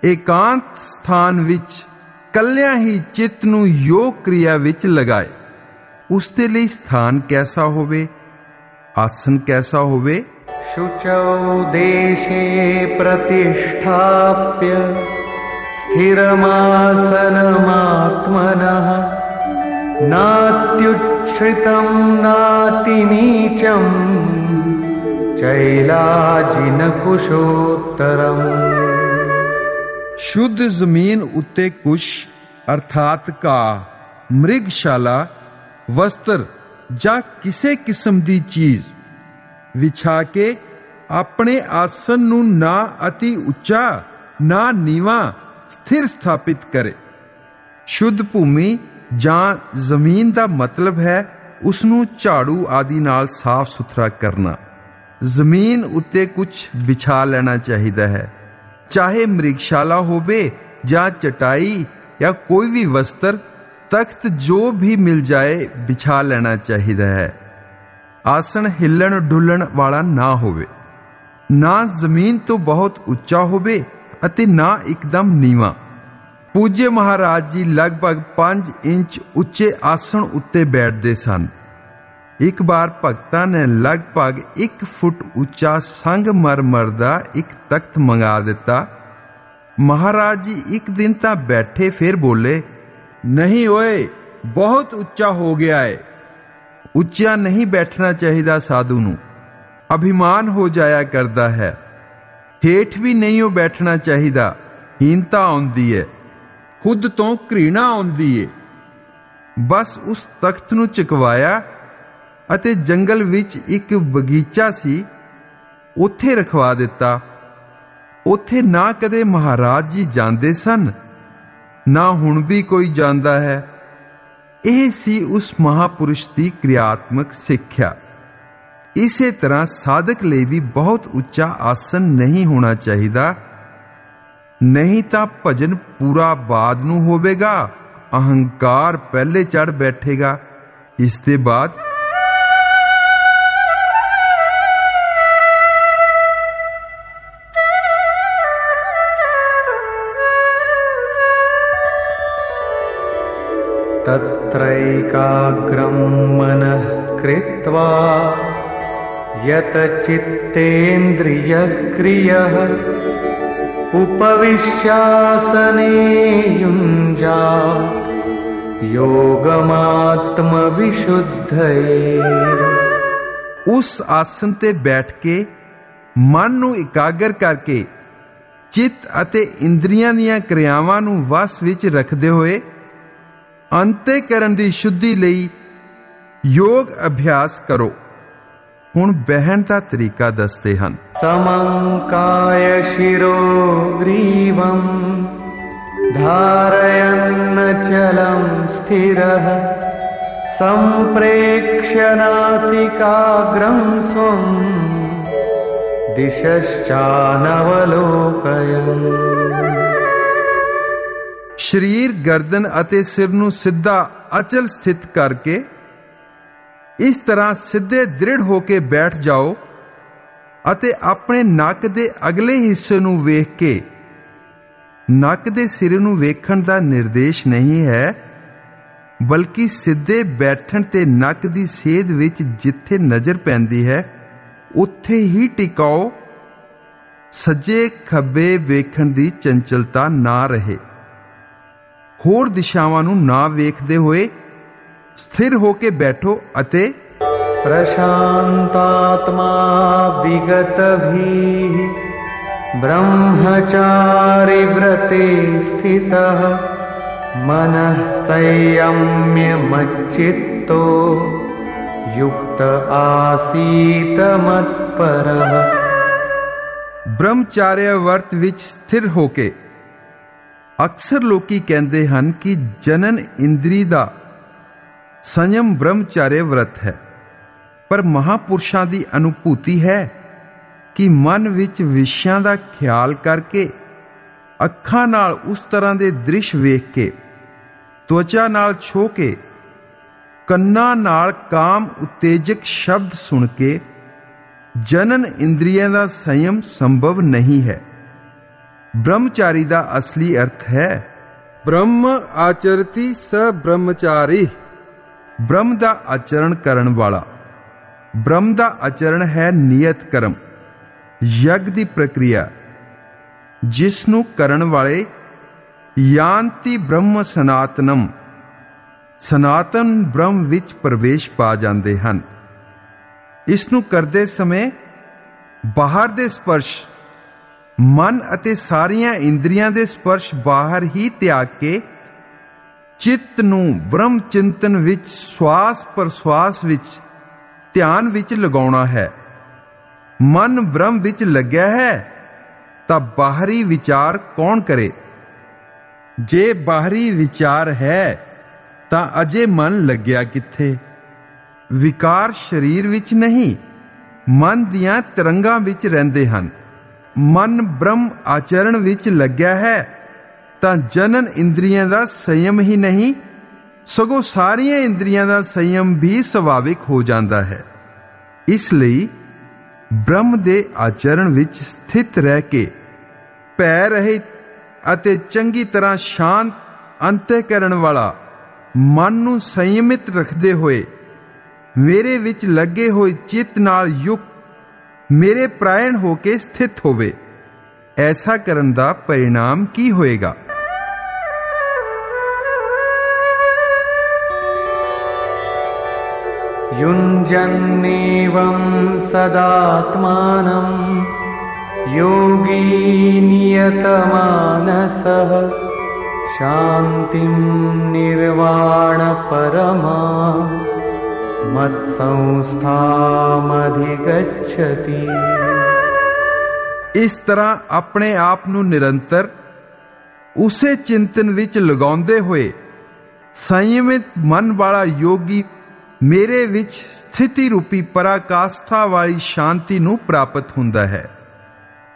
ਇਕਾਂਤ ਸਥਾਨ ਵਿੱਚ ਕੱਲਿਆਂ ਹੀ ਚਿੱਤ ਨੂੰ ਯੋਗ ਕਿਰਿਆ ਵਿੱਚ ਲਗਾਏ। ਉਸ ਦੇ ਲਈ ਸਥਾਨ ਕੈਸਾ ਹੋਵੇ, ਆਸਨ ਕੈਸਾ ਹੋਵੇ शुचौ देशे प्रतिष्ठाप्य स्थिरमासनमात्मनः नात्युच्छ्रितं नातिनीचम् चैलाजिनकुशोत्तरम् ਸ਼ੁੱਧ ਜ਼ਮੀਨ ਉੱਤੇ ਕੁਸ਼ ਅਰਥਾਤ ਕਾ ਮ੍ਰਿਗਸ਼ਾਲਾ ਵਸਤਰ ਜਾਂ ਕਿਸੇ ਕਿਸਮ ਦੀ ਚੀਜ਼ ਵਿਛਾ ਕੇ ਆਪਣੇ ਆਸਨ ਨੂੰ ਨਾ ਅਤੀ ਉੱਚਾ, ਨਾ ਨੀਵਾ ਸਥਿਰ ਸਥਾਪਿਤ ਕਰੇ। ਸ਼ੁੱਧ ਭੂਮੀ ਜਾਂ ਜ਼ਮੀਨ ਦਾ ਮਤਲਬ ਹੈ ਉਸ ਨੂੰ ਝਾੜੂ ਆਦਿ ਨਾਲ ਸਾਫ਼ ਸੁਥਰਾ ਕਰਨਾ। ਜ਼ਮੀਨ ਉੱਤੇ ਕੁਝ ਵਿਛਾ ਲੈਣਾ ਚਾਹੀਦਾ ਹੈ। ਚਾਹੇ ਮ੍ਰਿਗਸ਼ਾਲਾ ਹੋਵੇ ਜਾਂ ਚਟਾਈ ਜਾਂ ਕੋਈ ਵੀ ਵਸਤਰ, ਤਖਤ ਜੋ ਵੀ ਮਿਲ ਜਾਏ ਵਿਛਾ ਲੈਣਾ ਚਾਹੀਦਾ ਹੈ। ਆਸਣ ਹਿੱਲਣ ਡੁੱਲਣ ਵਾਲਾ ਨਾ ਹੋਵੇ। ਨਾ ਜ਼ਮੀਨ ਤੋਂ ਬਹੁਤ ਉੱਚਾ ਹੋਵੇ ਅਤੇ ਨਾ ਇੱਕਦਮ ਨੀਵਾ। ਪੂਜੇ ਮਹਾਰਾਜ ਜੀ ਲਗਭਗ 5 ਇੰਚ ਉੱਚੇ ਆਸਣ ਉੱਤੇ ਬੈਠਦੇ ਸਨ। ਇੱਕ ਵਾਰ ਭਗਤਾਂ ਨੇ ਲਗਭਗ 1 ਫੁੱਟ ਉੱਚਾ ਸੰਗਮਰਮਰ ਦਾ ਇੱਕ ਤਖਤ ਮੰਗਾ ਦਿੱਤਾ। ਮਹਾਰਾਜ ਜੀ ਇੱਕ ਦਿਨ ਤਾਂ ਬੈਠੇ ਫਿਰ ਬੋਲੇ, ਨਹੀਂ ਓਏ, ਬਹੁਤ ਉੱਚਾ ਹੋ ਗਿਆ ਏ। ਉੱਚਾ ਨਹੀਂ ਬੈਠਣਾ ਚਾਹੀਦਾ ਸਾਧੂ ਨੂੰ। ਅਭਿਮਾਨ ਹੋ ਜਾਇਆ ਕਰਦਾ ਹੈ। ਹੇਠ ਵੀ ਨਹੀਂ ਉਹ ਬੈਠਣਾ ਚਾਹੀਦਾ। ਹੀਨਤਾ ਆਉਂਦੀ ਹੈ ਖੁਦ ਤੋਂ ਘ੍ਰਿਣਾ ਆਉਂਦੀ ਏ। ਬਸ ਉਸ ਤਖਤ ਨੂੰ ਚਕਵਾਇਆ ਅਤੇ ਜੰਗਲ ਵਿੱਚ ਇੱਕ ਬਗੀਚਾ ਸੀ, ਉੱਥੇ ਰਖਵਾ ਦਿੱਤਾ। ਉੱਥੇ ਨਾ ਕਦੇ ਮਹਾਰਾਜ ਜੀ ਜਾਂਦੇ ਸਨ, ਨਾ ਹੁਣ ਵੀ ਕੋਈ ਜਾਂਦਾ ਹੈ। ਇਹ ਸੀ ਉਸ ਮਹਾਪੁਰਸ਼ ਦੀ ਕਿਰਿਆਤਮਕ ਸਿੱਖਿਆ। ਇਸੇ ਤਰ੍ਹਾਂ ਸਾਧਕ ਲਈ ਵੀ ਬਹੁਤ ਉੱਚਾ ਆਸਨ ਨਹੀਂ ਹੋਣਾ ਚਾਹੀਦਾ ਨਹੀਂ ਤਾਂ ਭਜਨ ਪੂਰਾ ਬਾਦ ਨੂੰ ਹੋਵੇਗਾ ਅਹੰਕਾਰ ਪਹਿਲੇ ਚੜ ਬੈਠੇਗਾ ਇਸ ਦੇ ਬਾਅਦ तत्रैकाग्रं मनः कृत्वा यतचित्तेन्द्रियक्रियः उपविश्यासने युञ्जा योगमात्मविशुद्धये ਉਸ ਆਸਨ ਤੇ ਬੈਠ ਕੇ ਮਨ ਨੂੰ ਇਕਾਗਰ ਕਰਕੇ ਚਿੱਤ ਅਤੇ ਇੰਦਰੀਆਂ ਦੀਆਂ ਕਿਰਿਆਵਾਂ ਨੂੰ ਵਸ ਵਿੱਚ ਰੱਖਦੇ ਹੋਏ ਅੰਤੇਕਰਨ ਦੀ ਸ਼ੁੱਧੀ ਲਈ ਯੋਗ ਅਭਿਆਸ ਕਰੋ ਹੁਣ ਬਹਿਣ ਦਾ ਤਰੀਕਾ ਦੱਸਦੇ ਹਨ। ਸਮੰ ਸ਼ਿਰੋ ਗ੍ਰੀਵੰ ਧਾਰਯੰਨ ਚਲੰ ਸਥਿਰਹ। ਸੰਪ੍ਰੇਕਸ਼ਯ ਨਾਸਿਕਾਗ੍ਰੰ swam ਸਰੀਰ ਗਰਦਨ ਅਤੇ ਸਿਰ ਨੂੰ ਸਿੱਧਾ ਅਚਲ ਸਥਿਤ ਕਰਕੇ ਇਸ ਤਰ੍ਹਾਂ ਸਿੱਧੇ ਦ੍ਰਿੜ ਹੋ ਕੇ ਬੈਠ ਜਾਓ ਅਤੇ ਆਪਣੇ ਨੱਕ ਦੇ ਅਗਲੇ ਹਿੱਸੇ ਨੂੰ ਵੇਖ ਕੇ। ਨੱਕ ਦੇ ਸਿਰੇ ਨੂੰ ਵੇਖਣ ਦਾ ਨਿਰਦੇਸ਼ ਨਹੀਂ ਹੈ, ਬਲਕਿ ਸਿੱਧੇ ਬੈਠਣ ਤੇ ਨੱਕ ਦੀ ਸੇਧ ਵਿੱਚ ਜਿੱਥੇ ਨਜ਼ਰ ਪੈਂਦੀ ਹੈ, ਉੱਥੇ ਹੀ ਟਿਕਾਓ। ਸੱਜੇ ਖੱਬੇ ਵੇਖਣ ਦੀ ਚੰਚਲਤਾ ਨਾ ਰਹੇ। ਹੋਰ ਦਿਸ਼ਾਵਾਂ ਨੂੰ ਨਾ ਵੇਖਦੇ ਹੋਏ ਸਥਿਰ ਹੋ ਕੇ ਬੈਠੋ ਅਤੇ प्रशान्तात्मा विगतभिः ब्रह्मचारिव्रते स्थितः मनः संयम्यमच्चित्तो युक्त आसीत मत्परः ਬ੍ਰਹਮਚਾਰਿਆ ਵਰਤ ਵਿੱਚ ਸਥਿਰ ਹੋ ਕੇ ਅਕਸਰ ਲੋਕੀ ਕਹਿੰਦੇ ਹਨ ਕਿ ਜਨਨ ਇੰਦਰੀ ਦਾ ਸੰਯਮ ਬ੍ਰਹਮਚਾਰਿਆ ਵਰਤ ਹੈ। ਪਰ ਮਹਾਪੁਰਸ਼ਾਂ ਦੀ ਅਨੁਭੂਤੀ ਹੈ ਕਿ ਮਨ ਵਿੱਚ ਵਿਸ਼ਿਆਂ ਦਾ ਖਿਆਲ ਕਰਕੇ, ਅੱਖਾਂ ਨਾਲ ਉਸ ਤਰ੍ਹਾਂ ਦੇ ਦ੍ਰਿਸ਼ ਵੇਖ ਕੇ ਤਵਚਾ ਨਾਲ ਛੋ ਕੇ, ਕੰਨਾਂ ਨਾਲ ਕਾਮ ਉਤੇਜਕ ਸ਼ਬਦ ਸੁਣ ਕੇ, ਜਨਨ ਇੰਦਰੀਆਂ ਦਾ ਸੰਯਮ ਸੰਭਵ ਨਹੀਂ ਹੈ। ਬ੍ਰਹਮਚਾਰੀ ਦਾ ਅਸਲੀ ਅਰਥ ਹੈ, ਬ੍ਰਹਮ ਆਚਰਤੀ ਸ ਬ੍ਰਹਮਚਾਰੀ। ਬ੍ਰਹਮ ਦਾ ਆਚਰਣ ਕਰਨ ਵਾਲਾ। ਬ੍ਰਹਮ ਦਾ ਆਚਰਣ ਹੈ ਨਿਯਤ ਕਰਮ, ਯਗ ਦੀ ਪ੍ਰਕਿਰਿਆ। ਜਿਸ ਨੂੰ ਕਰਨ ਵਾਲੇ ਯਾਂਤੀ ਬ੍ਰਹਮ ਸਨਾਤਨਮ, ਸਨਾਤਨ ਬ੍ਰਹਮ ਵਿੱਚ ਪ੍ਰਵੇਸ਼ ਪਾ ਜਾਂਦੇ ਹਨ। ਇਸ ਨੂੰ ਕਰਦੇ ਸਮੇਂ ਬਾਹਰ ਦੇ ਸਪਰਸ਼, ਮਨ ਅਤੇ ਸਾਰੀਆਂ ਇੰਦਰੀਆਂ ਦੇ ਸਪਰਸ਼ ਬਾਹਰ ਹੀ ਤਿਆਗ ਕੇ ਚਿੱਤ ਨੂੰ ਬ੍ਰਹਮ ਚਿੰਤਨ ਵਿੱਚ, ਸਵਾਸ ਪ੍ਰਸਵਾਸ ਵਿੱਚ ਧਿਆਨ ਵਿੱਚ ਲਗਾਉਣਾ ਹੈ। ਮਨ ਬ੍ਰਹਮ ਵਿੱਚ ਲੱਗਿਆ ਹੈ, ਤਾਂ ਬਾਹਰੀ ਵਿਚਾਰ ਕੌਣ ਕਰੇ? ਜੇ ਬਾਹਰੀ ਵਿਚਾਰ ਹੈ, ਤਾਂ ਅਜੇ ਮਨ ਲੱਗਿਆ ਕਿੱਥੇ? ਵਿਕਾਰ ਸਰੀਰ ਵਿੱਚ ਨਹੀਂ, ਮਨ ਦੀਆਂ ਤਰੰਗਾਂ ਵਿੱਚ ਰਹਿੰਦੇ ਹਨ। ਮਨ ਬ੍ਰਹਮ ਆਚਰਣ ਵਿੱਚ ਲੱਗਿਆ ਹੈ ਤਾਂ ਜਨਨ ਇੰਦਰੀਆਂ ਦਾ ਸੰਯਮ ਹੀ ਨਹੀਂ, ਸਗੋਂ ਸਾਰੀਆਂ ਇੰਦਰੀਆਂ ਦਾ ਸੰਯਮ ਵੀ ਸੁਭਾਵਿਕ ਹੋ ਜਾਂਦਾ ਹੈ। ਇਸ ਲਈ ਬ੍ਰਹਮ ਦੇ ਆਚਰਣ ਵਿੱਚ ਸਥਿਤ ਰਹਿ ਕੇ ਪੈ ਰਹੇ ਅਤੇ ਚੰਗੀ ਤਰ੍ਹਾਂ ਸ਼ਾਂਤ ਅੰਤःਕਰਨ ਵਾਲਾ ਮਨ ਨੂੰ ਸੰਯਮਿਤ ਰੱਖਦੇ ਹੋਏ, ਮੇਰੇ ਵਿੱਚ ਲੱਗੇ ਹੋਏ ਚਿੱਤ ਨਾਲ ਯੁਕਤ ਮੇਰੇ ਪ੍ਰਾਇਣ ਹੋ ਕੇ ਸਥਿਤ ਹੋਵੇ, ਐਸਾ ਕਰਨ ਦਾ ਪਰਿਣਾਮ ਕੀ ਹੋਏਗਾ? युञ्जन्नेवं सदात्मानं योगी नियतमानसः शान्तिं निर्वाणपरमा मत्संस्थामधिगच्छति ਇਸ ਤਰ੍ਹਾਂ ਆਪਣੇ ਆਪ ਨੂੰ ਨਿਰੰਤਰ ਉਸੇ ਚਿੰਤਨ ਵਿੱਚ ਲਗਾਉਂਦੇ ਹੋਏ ਸੰਯਮਿਤ ਮਨ ਵਾਲਾ ਯੋਗੀ ਮੇਰੇ ਵਿੱਚ ਸਥਿਤੀ ਰੂਪੀ ਪਰਾਕਾਸ਼ਠਾ ਵਾਲੀ ਸ਼ਾਂਤੀ ਨੂੰ ਪ੍ਰਾਪਤ ਹੁੰਦਾ ਹੈ।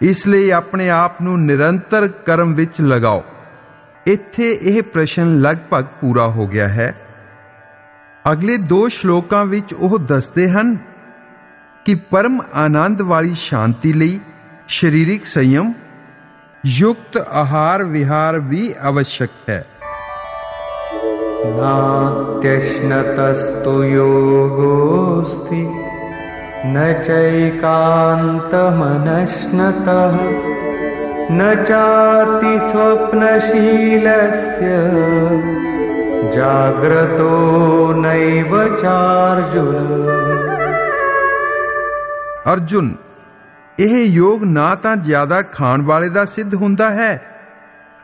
ਇਸ ਲਈ ਆਪਣੇ ਆਪ ਨੂੰ ਨਿਰੰਤਰ ਕਰਮ ਵਿੱਚ ਲਗਾਓ। ਇੱਥੇ ਇਹ ਪ੍ਰਸ਼ਨ ਲਗਭਗ ਪੂਰਾ ਹੋ ਗਿਆ ਹੈ। ਅਗਲੇ ਦੋ ਸ਼ਲੋਕਾਂ ਵਿੱਚ ਉਹ ਦੱਸਦੇ ਹਨ ਕਿ ਪਰਮ ਆਨੰਦ ਵਾਲੀ ਸ਼ਾਂਤੀ ਲਈ ਸਰੀਰਿਕ ਸੰਯਮ, ਯੁਕਤ ਆਹਾਰ ਵਿਹਾਰ ਵੀ ਆਵਸ਼ਕ ਹੈ। नात्यश्नतस्तु योगोऽस्ति न चैकान्तमनश्नतः न चातिस्वप्नशीलस्य जाग्रतो नैव चार्जुन ਅਰਜੁਨ ਇਹ ਯੋਗ ਨਾ ਤਾਂ ਜ਼ਿਆਦਾ ਖਾਣ ਵਾਲੇ ਦਾ ਸਿੱਧ ਹੁੰਦਾ ਹੈ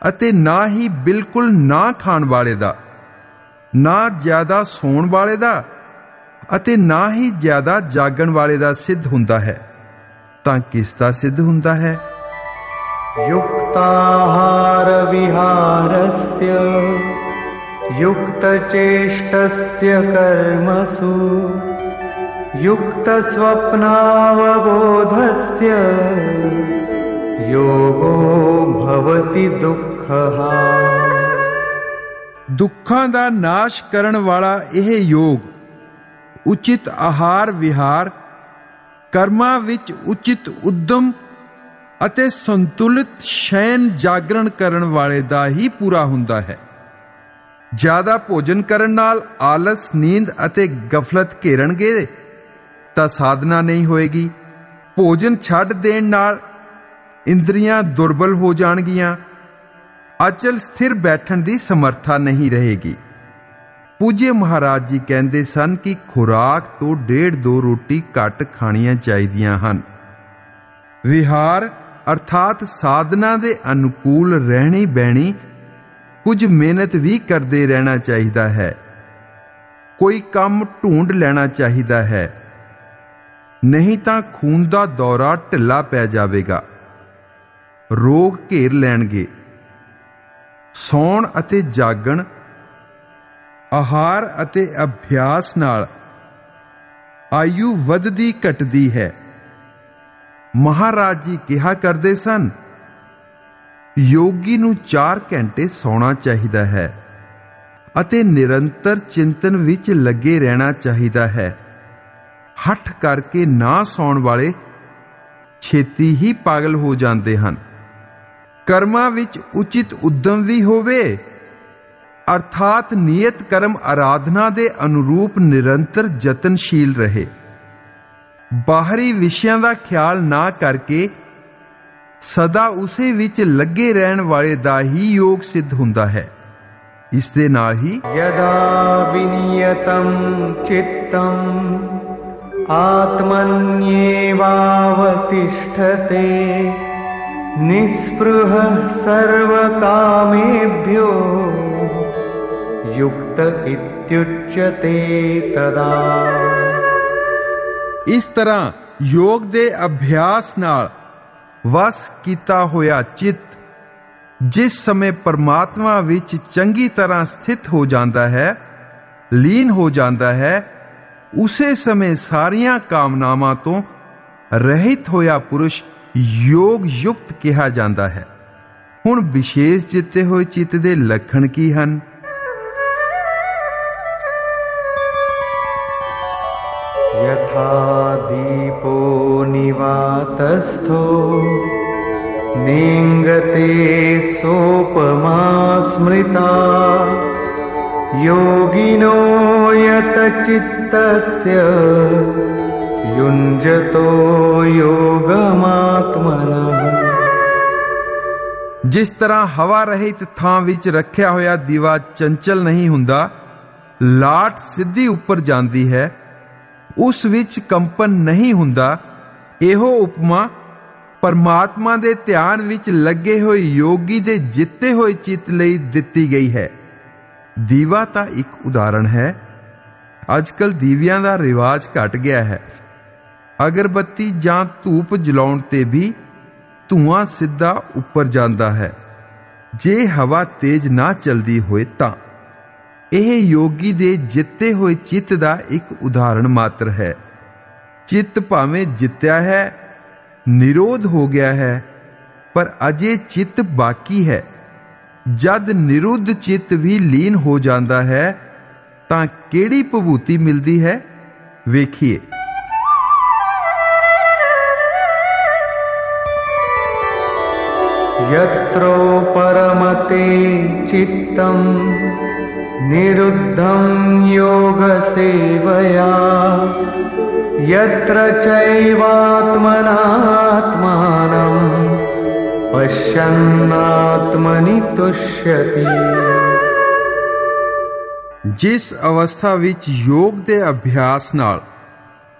ਅਤੇ ਨਾ ਹੀ ਬਿਲਕੁਲ ਨਾ ਖਾਣ ਵਾਲੇ ਦਾ ਨਾ ਜ਼ਿਆਦਾ ਸੌਣ ਵਾਲੇ ਦਾ ਅਤੇ ਨਾ ਹੀ ਜ਼ਿਆਦਾ ਜਾਗਣ ਵਾਲੇ ਦਾ ਸਿੱਧ ਹੁੰਦਾ ਹੈ ਤਾਂ ਕਿਸ ਦਾ ਸਿੱਧ ਹੁੰਦਾ ਹੈ युक्ताहारविहारस्य युक्तचेष्टस्य कर्मसु युक्तस्वप्नावबोधस्य योगो भवति दुःखः ਦੁੱਖਾਂ ਦਾ ਨਾਸ਼ ਕਰਨ ਵਾਲਾ ਇਹ ਯੋਗ, ਉਚਿਤ ਆਹਾਰ ਵਿਹਾਰ, ਕਰਮਾਂ ਵਿੱਚ ਉਚਿਤ ਉਦਮ ਅਤੇ ਸੰਤੁਲਿਤ ਸ਼ੈਨ ਜਾਗਰਣ ਕਰਨ ਵਾਲੇ ਦਾ ਹੀ ਪੂਰਾ ਹੁੰਦਾ ਹੈ। ਜ਼ਿਆਦਾ ਭੋਜਨ ਕਰਨ ਨਾਲ ਆਲਸ, ਨੀਂਦ ਅਤੇ ਗਫਲਤ ਘੇਰਣਗੇ ਤਾਂ ਸਾਧਨਾ ਨਹੀਂ ਹੋਏਗੀ। ਭੋਜਨ ਛੱਡ ਦੇਣ ਨਾਲ ਇੰਦਰੀਆਂ ਦੁਰਬਲ ਹੋ ਜਾਣਗੀਆਂ। ਅਚਲ ਸਥਿਰ ਬੈਠਣ ਦੀ ਸਮਰੱਥਾ ਨਹੀਂ ਰਹੇਗੀ। ਪੂਜੇ ਮਹਾਰਾਜ ਜੀ ਕਹਿੰਦੇ ਸਨ ਕਿ ਖੁਰਾਕ ਤੋਂ ਡੇਢ ਦੋ ਰੋਟੀ ਘੱਟ ਖਾਣੀਆਂ ਚਾਹੀਦੀਆਂ ਹਨ। ਵਿਹਾਰ ਅਰਥਾਤ ਸਾਧਨਾ ਦੇ ਅਨੁਕੂਲ ਰਹਿਣੀ ਬਹਿਣੀ ਕੁਝ ਮਿਹਨਤ ਵੀ ਕਰਦੇ ਰਹਿਣਾ ਚਾਹੀਦਾ ਹੈ। ਕੋਈ ਕੰਮ ਢੂੰਡ ਲੈਣਾ ਚਾਹੀਦਾ ਹੈ। ਨਹੀਂ ਤਾਂ ਖੂਨ ਦਾ ਦੌਰਾ ਢਿੱਲਾ ਪੈ ਜਾਵੇਗਾ। ਰੋਗ ਘੇਰ ਲੈਣਗੇ। ਸੌਣ ਅਤੇ ਜਾਗਣ, ਆਹਾਰ ਅਤੇ ਅਭਿਆਸ ਨਾਲ ਆਯੂ ਵੱਧਦੀ ਘਟਦੀ ਹੈ। ਮਹਾਰਾਜ ਜੀ ਕਿਹਾ ਕਰਦੇ ਸਨ, ਯੋਗੀ ਨੂੰ 4 ਘੰਟੇ ਸੌਣਾ ਚਾਹੀਦਾ ਹੈ ਅਤੇ ਨਿਰੰਤਰ ਚਿੰਤਨ ਵਿੱਚ ਲੱਗੇ ਰਹਿਣਾ ਚਾਹੀਦਾ ਹੈ। ਹੱਠ ਕਰਕੇ ਨਾ ਸੌਣ ਵਾਲੇ ਛੇਤੀ ਹੀ ਪਾਗਲ ਹੋ ਜਾਂਦੇ ਹਨ। ਕਰਮਾਂ ਵਿੱਚ ਉਚਿਤ ਉਦਮ ਵੀ ਹੋਵੇ, ਅਰਥਾਤ ਨਿਯਤ ਕਰਮ ਆਰਾਧਨਾ ਦੇ ਅਨੁਰੂਪ ਨਿਰੰਤਰ ਯਤਨਸ਼ੀਲ ਰਹੇ। ਬਾਹਰੀ ਵਿਸ਼ਿਆਂ ਦਾ ਖਿਆਲ ਨਾ ਕਰਕੇ ਸਦਾ ਉਸੇ ਵਿੱਚ ਲੱਗੇ ਰਹਿਣ ਵਾਲੇ ਦਾ ਹੀ ਯੋਗ ਸਿੱਧ ਹੁੰਦਾ ਹੈ। ਇਸ ਦੇ ਨਾਲ ਹੀ ਯਦਾ ਵਿਨਿਯਤੰ ਚਿੱਤੰ ਆਤਮਨ੍ਯੇਵਾਵਤਿਸ਼ਠਤੇ निःस्पृहः सर्वकामेभ्यो युक्त इत्युच्यते तदा ਇਸ ਤਰ੍ਹਾਂ ਯੋਗ ਦੇ ਅਭਿਆਸ ਨਾਲ ਵਸ ਕੀਤਾ ਹੋਇਆ ਚਿੱਤ ਜਿਸ ਸਮੇਂ ਪਰਮਾਤਮਾ ਵਿੱਚ ਚੰਗੀ ਤਰ੍ਹਾਂ ਸਥਿਤ ਹੋ ਜਾਂਦਾ ਹੈ ਲੀਨ ਹੋ ਜਾਂਦਾ ਹੈ ਉਸੇ ਸਮੇਂ ਸਾਰੀਆਂ ਕਾਮਨਾਵਾਂ ਤੋਂ ਰਹਿਤ ਹੋਇਆ ਪੁਰਸ਼ ਯੋਗ ਯੁਕਤ ਕਿਹਾ ਜਾਂਦਾ ਹੈ ਹੁਣ ਵਿਸ਼ੇਸ਼ ਜਿੱਤੇ ਹੋਏ ਚਿੱਤ ਦੇ ਲੱਖਣ ਕੀ ਹਨ यथा दीपो निवातस्थो नेङ्गते सोपमा स्मृता योगिनो यतचित्तस्य युञ्जतो योगमात्मनः ਜਿਸ ਤਰ੍ਹਾਂ ਹਵਾ ਰਹਿਤ ਥਾਂ ਵਿੱਚ ਰੱਖਿਆ ਹੋਇਆ ਦੀਵਾ ਚੰਚਲ ਨਹੀਂ ਹੁੰਦਾ ਲਾਟ ਸਿੱਧੀ ਉੱਪਰ ਜਾਂਦੀ ਹੈ ਉਸ ਵਿੱਚ ਕੰਪਨ ਨਹੀਂ ਹੁੰਦਾ ਇਹੋ ਉਪਮਾ ਪਰਮਾਤਮਾ ਦੇ ਧਿਆਨ ਵਿੱਚ ਲੱਗੇ ਹੋਏ ਯੋਗੀ ਦੇ ਜਿੱਤੇ ਹੋਏ ਚਿੱਤ ਲਈ ਦਿੱਤੀ ਗਈ ਹੈ ਦੀਵਾ ਤਾਂ ਇੱਕ ਉਦਾਹਰਣ ਹੈ ਅੱਜਕੱਲ ਦੀਵਿਆਂ ਦਾ ਰਿਵਾਜ ਘਟ ਗਿਆ ਹੈ ਅਗਰਬੱਤੀ ਜਾਂ ਧੂਪ ਜਲਾਉਣ ਤੇ ਵੀ ਧੂਆਂ ਸਿੱਧਾ ਉੱਪਰ ਜਾਂਦਾ ਹੈ। ਜੇ ਹਵਾ ਤੇਜ਼ ਨਾ ਚਲਦੀ ਹੋਏ ਤਾਂ। ਇਹ ਯੋਗੀ ਦੇ ਜਿੱਤੇ ਹੋਏ ਚਿੱਤ ਦਾ ਇੱਕ ਉਦਾਹਰਣ ਮਾਤਰ ਹੈ। ਚਿੱਤ ਭਾਵੇਂ ਜਿੱਤਿਆ ਹੈ, ਨਿਰੋਧ ਹੋ ਗਿਆ ਹੈ, ਪਰ ਅਜੇ ਚਿੱਤ ਬਾਕੀ ਹੈ। ਜਦ ਨਿਰੁੱਧ ਚਿੱਤ ਵੀ ਲੀਨ ਹੋ ਜਾਂਦਾ ਹੈ, ਤਾਂ ਕਿਹੜੀ ਭਵੂਤੀ ਮਿਲਦੀ ਹੈ? ਵੇਖੀਏ। यत्रो परमते चित्तम् निरुद्धं योगसेवया यत्र चैवात्मनात्मानं पश्यन्नात्मनि तुष्यति ਜਿਸ ਅਵਸਥਾ ਵਿੱਚ ਯੋਗ ਦੇ ਅਭਿਆਸ ਨਾਲ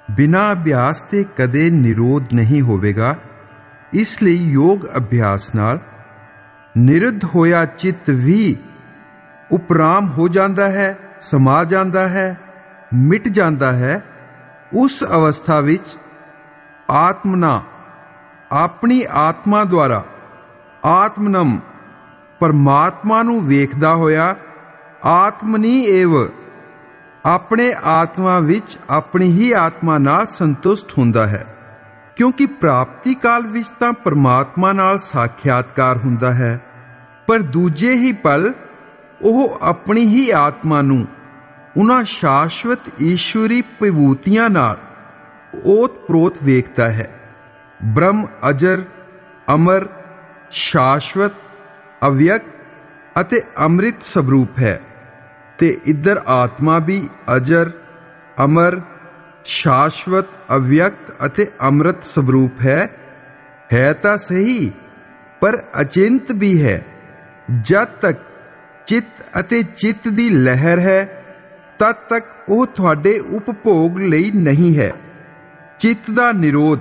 ਬਿਨਾ ਅਭਿਆਸ ਤੇ ਕਦੇ ਨਿਰੋਧ ਨਹੀਂ ਹੋਵੇਗਾ ਇਸ ਲਈ ਯੋਗ ਅਭਿਆਸ ਨਾਲ ਨਿਰੁੱਧ ਹੋਇਆ ਚਿੱਤ ਵੀ ਉਪਰਾਮ ਹੋ ਜਾਂਦਾ ਹੈ, ਸਮਾ ਜਾਂਦਾ ਹੈ, ਮਿਟ ਜਾਂਦਾ ਹੈ। ਉਸ ਅਵਸਥਾ ਵਿੱਚ ਆਤਮਨਾ ਆਪਣੀ ਆਤਮਾ ਦੁਆਰਾ ਆਤਮਨਮ ਪਰਮਾਤਮਾ ਨੂੰ ਵੇਖਦਾ ਹੋਇਆ ਆਤਮਨੀ ਏਵ ਆਪਣੇ ਆਤਮਾ ਵਿੱਚ ਆਪਣੀ ਹੀ ਆਤਮਾ ਨਾਲ ਸੰਤੁਸ਼ਟ ਹੁੰਦਾ ਹੈ। ਕਿਉਂਕਿ ਪ੍ਰਾਪਤੀ ਕਾਲ ਵਿੱਚ ਤਾਂ ਪਰਮਾਤਮਾ ਨਾਲ ਸਾਖਿਆਤਕਾਰ ਹੁੰਦਾ ਹੈ, ਪਰ ਦੂਜੇ ਹੀ ਪਲ ਉਹ ਆਪਣੀ ਹੀ ਆਤਮਾ ਨੂੰ ਉਹਨਾਂ ਸ਼ਾਸ਼ਵਤ ਈਸ਼ਵਰੀ ਵਿਭੂਤੀਆਂ ਨਾਲ ਓਤ-ਪ੍ਰੋਤ ਵੇਖਦਾ ਹੈ। ਬ੍ਰਹਮ, ਅਜਰ, ਅਮਰ, ਸ਼ਾਸ਼ਵਤ ਅਵਿਅਕਤ ਅਤੇ ਅੰਮ੍ਰਿਤ ਸਵਰੂਪ ਹੈ ਤੇ ਇੱਧਰ ਆਤਮਾ ਵੀ ਅਜਰ, ਅਮਰ ਸ਼ਾਸ਼ਵਤ, ਅਵਿਅਕਤ ਅਤੇ ਅੰਮ੍ਰਿਤ ਸਵਰੂਪ ਹੈ। ਹੈ ਤਾਂ ਸਹੀ, ਪਰ ਅਚਿੰਤ ਵੀ ਹੈ। ਜਦ ਤੱਕ ਚਿੱਤ ਅਤੇ ਚਿੱਤ ਦੀ ਲਹਿਰ ਹੈ, ਤਦ ਤੱਕ ਉਹ ਤੁਹਾਡੇ ਉਪਭੋਗ ਲਈ ਨਹੀਂ ਹੈ। ਚਿੱਤ ਦਾ ਨਿਰੋਧ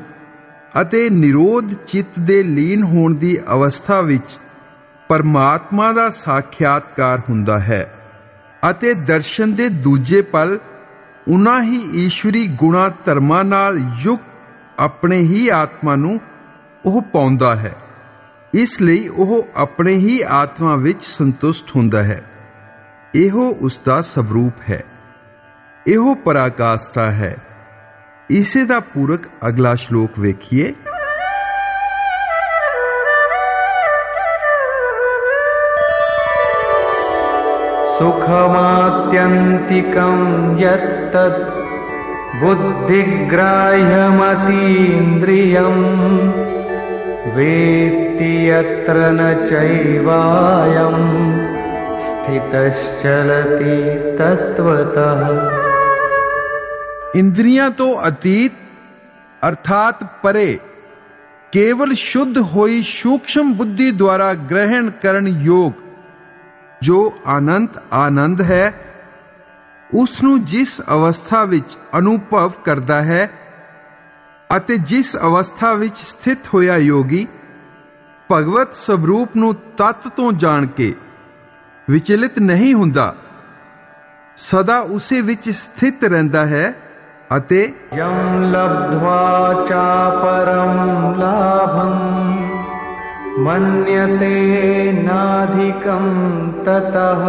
ਅਤੇ ਨਿਰੋਧ ਚਿੱਤ ਦੇ ਲੀਨ ਹੋਣ ਦੀ ਅਵਸਥਾ ਵਿੱਚ ਪਰਮਾਤਮਾ ਦਾ ਸਾਖਿਆਤਕਾਰ ਹੁੰਦਾ ਹੈ ਅਤੇ ਦਰਸ਼ਨ ਦੇ ਦੂਜੇ ਪਲ ਉਨਾ ਹੀ ਈਸ਼ਵਰੀ ਗੁਣਾ ਧਰਮਾਂ ਨਾਲ ਯੁਕਤ ਆਪਣੇ ਹੀ ਆਤਮਾ ਨੂੰ ਉਹ ਪਾਉਂਦਾ ਹੈ। ਇਸ ਲਈ ਉਹ ਆਪਣੇ ਹੀ ਆਤਮਾ ਵਿੱਚ ਸੰਤੁਸ਼ਟ ਹੁੰਦਾ ਹੈ। ਇਹੋ ਉਸ ਦਾ ਸਵਰੂਪ ਹੈ। ਇਹੋ ਪਰਾਕਾਸ਼ਠਾ ਹੈ। ਇਸੇ ਦਾ ਪੂਰਕ ਅਗਲਾ ਸ਼ਲੋਕ ਵੇਖੀਏ। सुखमात्यन्तिकं यत्तत् बुद्धिग्राह्यमतीन्द्रियम् वेत्ति यत्र न चैवायम् स्थितश्चलति तत्त्वतः। इंद्रियाँ तो अतीत, अर्थात परे, केवल शुद्ध होई सूक्ष्म बुद्धि द्वारा ग्रहण करण योग ਜੋ ਅਨੰਤ ਆਨੰਦ ਹੈ ਉਸ ਨੂੰ ਜਿਸ ਅਵਸਥਾ ਵਿੱਚ ਅਨੁਭਵ ਕਰਦਾ ਹੈ ਅਤੇ ਜਿਸ ਅਵਸਥਾ ਵਿੱਚ ਸਥਿਤ ਹੋਇਆ ਯੋਗੀ, ਭਗਵਤ ਸਵਰੂਪ ਨੂੰ ਤਤ ਤੋਂ ਜਾਣ ਕੇ ਵਿਚਲਿਤ ਨਹੀਂ ਹੁੰਦਾ, ਸਦਾ ਉਸੇ ਵਿੱਚ ਸਥਿਤ ਰਹਿੰਦਾ ਹੈ ਅਤੇ ਯੰ ਲਬਧ्वा ਚਾ ਪਰਮ ਲਾਭੰ। मन्यते नाधिकं ततः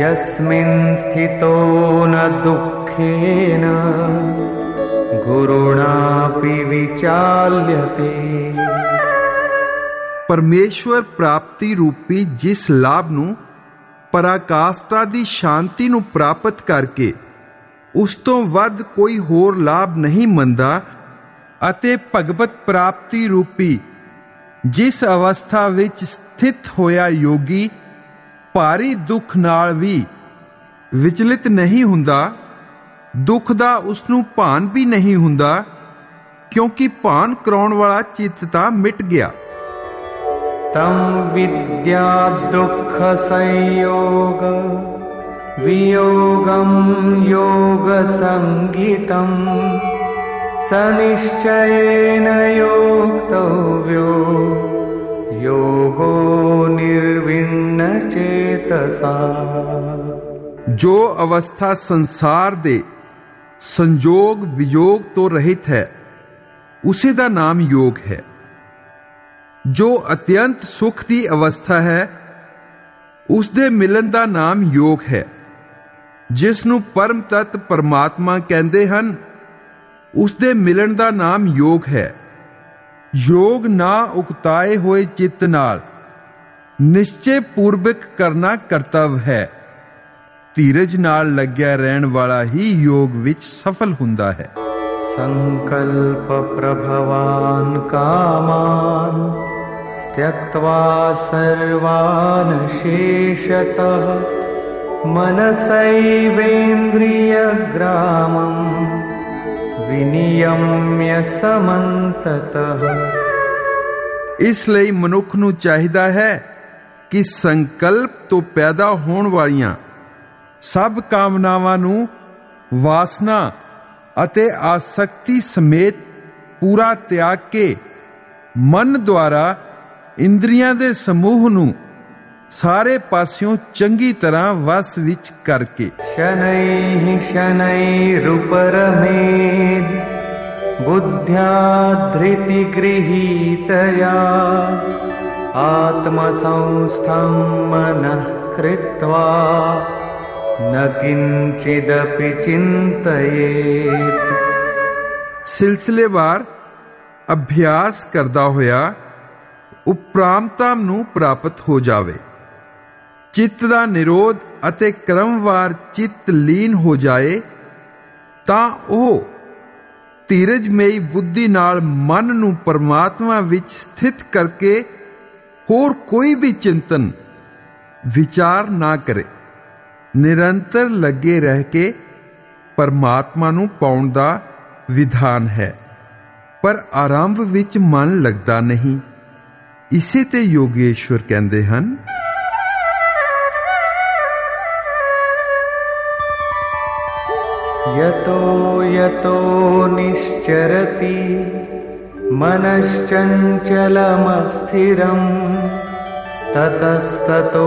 यस्मिन् स्थितो न दुःखेन गुरुणापि विचाल्यते ਪਰਮੇਸ਼ਵਰ ਪ੍ਰਾਪਤੀ ਰੂਪੀ ਜਿਸ ਲਾਭ ਨੂੰ ਪਰਾਕਾਸ਼ਟਾ ਦੀ ਸ਼ਾਂਤੀ ਨੂੰ ਪ੍ਰਾਪਤ ਕਰਕੇ ਉਸ ਤੋਂ ਵੱਧ ਕੋਈ ਹੋਰ ਲਾਭ ਨਹੀਂ ਮੰਨਦਾ ਅਤੇ ਭਗਵਤ ਪ੍ਰਾਪਤੀ ਰੂਪੀ ਜਿਸ ਅਵਸਥਾ ਵਿੱਚ ਸਥਿਤ ਹੋਇਆ ਯੋਗੀ ਭਾਰੀ ਦੁੱਖ ਨਾਲ ਵੀ ਵਿਚਲਿਤ ਨਹੀਂ ਹੁੰਦਾ, ਦੁੱਖ ਦਾ ਉਸ ਨੂੰ ਭਾਨ ਵੀ ਨਹੀਂ ਹੁੰਦਾ, ਕਿਉਂਕਿ ਭਾਨ ਕਰਾਉਣ ਵਾਲਾ ਚਿੱਤ ਤਾਂ ਮਿਟ ਗਿਆ। ਤਮ ਵਿਦਿਆ ਦੁੱਖ ਸੰਯੋਗ, ਵਿਯੋਗੰ ਯੋਗ ਸੰਗੀਤੰ। निश्चयेन योक्तव्यो योगो निर्विण्णचेतसा ਜੋ ਅਵਸਥਾ ਸੰਸਾਰ ਦੇ ਸੰਜੋਗ ਵਿਯੋਗ ਤੋਂ ਰਹਿਤ ਹੈ ਉਸੇ ਦਾ ਨਾਮ ਯੋਗ ਹੈ ਜੋ ਅਤਿਅੰਤ ਸੁਖ ਦੀ ਅਵਸਥਾ ਹੈ ਉਸ ਦੇ ਮਿਲਨ ਦਾ ਨਾਮ ਯੋਗ ਹੈ ਜਿਸ ਨੂੰ ਪਰਮ ਤਤ ਪਰਮਾਤਮਾ ਕਹਿੰਦੇ ਹਨ ਉਸ ਦੇ ਮਿਲਣ ਦਾ ਨਾਮ ਯੋਗ ਹੈ ਯੋਗ ਨਾ ਉਕਤਾਏ ਹੋਏ ਚਿੱਤ ਨਾਲ ਨਿਸ਼ਚੇ ਪੂਰਵਕ ਕਰਨਾ ਕਰਤਵ ਹੈ ਧੀਰਜ ਨਾਲ ਲੱਗਿਆ ਰਹਿਣ ਵਾਲਾ ਹੀ ਯੋਗ ਵਿੱਚ ਸਫਲ ਹੁੰਦਾ ਹੈ सङ्कल्पप्रभवान् कामान् त्यक्त्वा सर्वान् शेषतः मनसैवेन्द्रियग्रामम् ਵਿਨਿਯਮਯ ਸਮੰਤਤਹ ਇਸ ਲਈ ਮਨੁੱਖ ਨੂੰ ਚਾਹੀਦਾ ਹੈ ਕਿ ਸੰਕਲਪ ਤੋਂ ਪੈਦਾ ਹੋਣ ਵਾਲੀਆਂ ਸਭ ਕਾਮਨਾਵਾਂ ਨੂੰ ਵਾਸਨਾ ਅਤੇ ਆਸਕਤੀ ਸਮੇਤ ਪੂਰਾ ਤਿਆਗ ਕੇ ਮਨ ਦੁਆਰਾ ਇੰਦਰੀਆਂ ਦੇ ਸਮੂਹ ਨੂੰ ਸਾਰੇ ਪਾਸਿਓਂ ਚੰਗੀ ਤਰ੍ਹਾਂ ਵਸ ਵਿੱਚ ਕਰਕੇ। ਸ਼ਨੈ ਸ਼ਨੈ ਰੂਪ ਰਮੇਦ ਬੁੱਧਿਆ ਧ੍ਰਿਤੀ ਗ੍ਰਹੀਤਯਾ ਆਤਮ ਸੰਸਥੰ ਮਨഃ ਕ੍ਰਿਤਵਾ ਨ ਕਿੰਚਿਦਪਿ ਚਿੰਤਯੇਤ। ਸਿਲਸਿਲੇਵਾਰ ਅਭਿਆਸ ਕਰਦਾ ਹੋਇਆ ਉਪਰਾਮਤਾ ਨੂੰ ਪ੍ਰਾਪਤ ਹੋ ਜਾਵੇ। ਚਿੱਤ ਦਾ ਨਿਰੋਧ ਅਤੇ ਕ੍ਰਮਵਾਰ ਚਿੱਤ ਲੀਨ ਹੋ ਜਾਏ, ਤਾਂ ਉਹ ਧੀਰਜਮਈ ਬੁੱਧੀ ਨਾਲ ਮਨ ਨੂੰ ਪਰਮਾਤਮਾ ਵਿੱਚ ਸਥਿਤ ਕਰਕੇ ਹੋਰ ਕੋਈ ਵੀ ਚਿੰਤਨ ਵਿਚਾਰ ਨਾ ਕਰੇ। ਨਿਰੰਤਰ ਲੱਗੇ ਰਹਿ ਕੇ ਪਰਮਾਤਮਾ ਨੂੰ ਪਾਉਣ ਦਾ ਵਿਧਾਨ ਹੈ, ਪਰ ਆਰੰਭ ਵਿੱਚ ਮਨ ਲੱਗਦਾ ਨਹੀਂ। ਇਸੇ ਤੇ ਯੋਗੇਸ਼ਵਰ ਕਹਿੰਦੇ ਹਨ यतो यतो निश्चरति मनश्चञ्चलमस्थिरम् ततस्ततो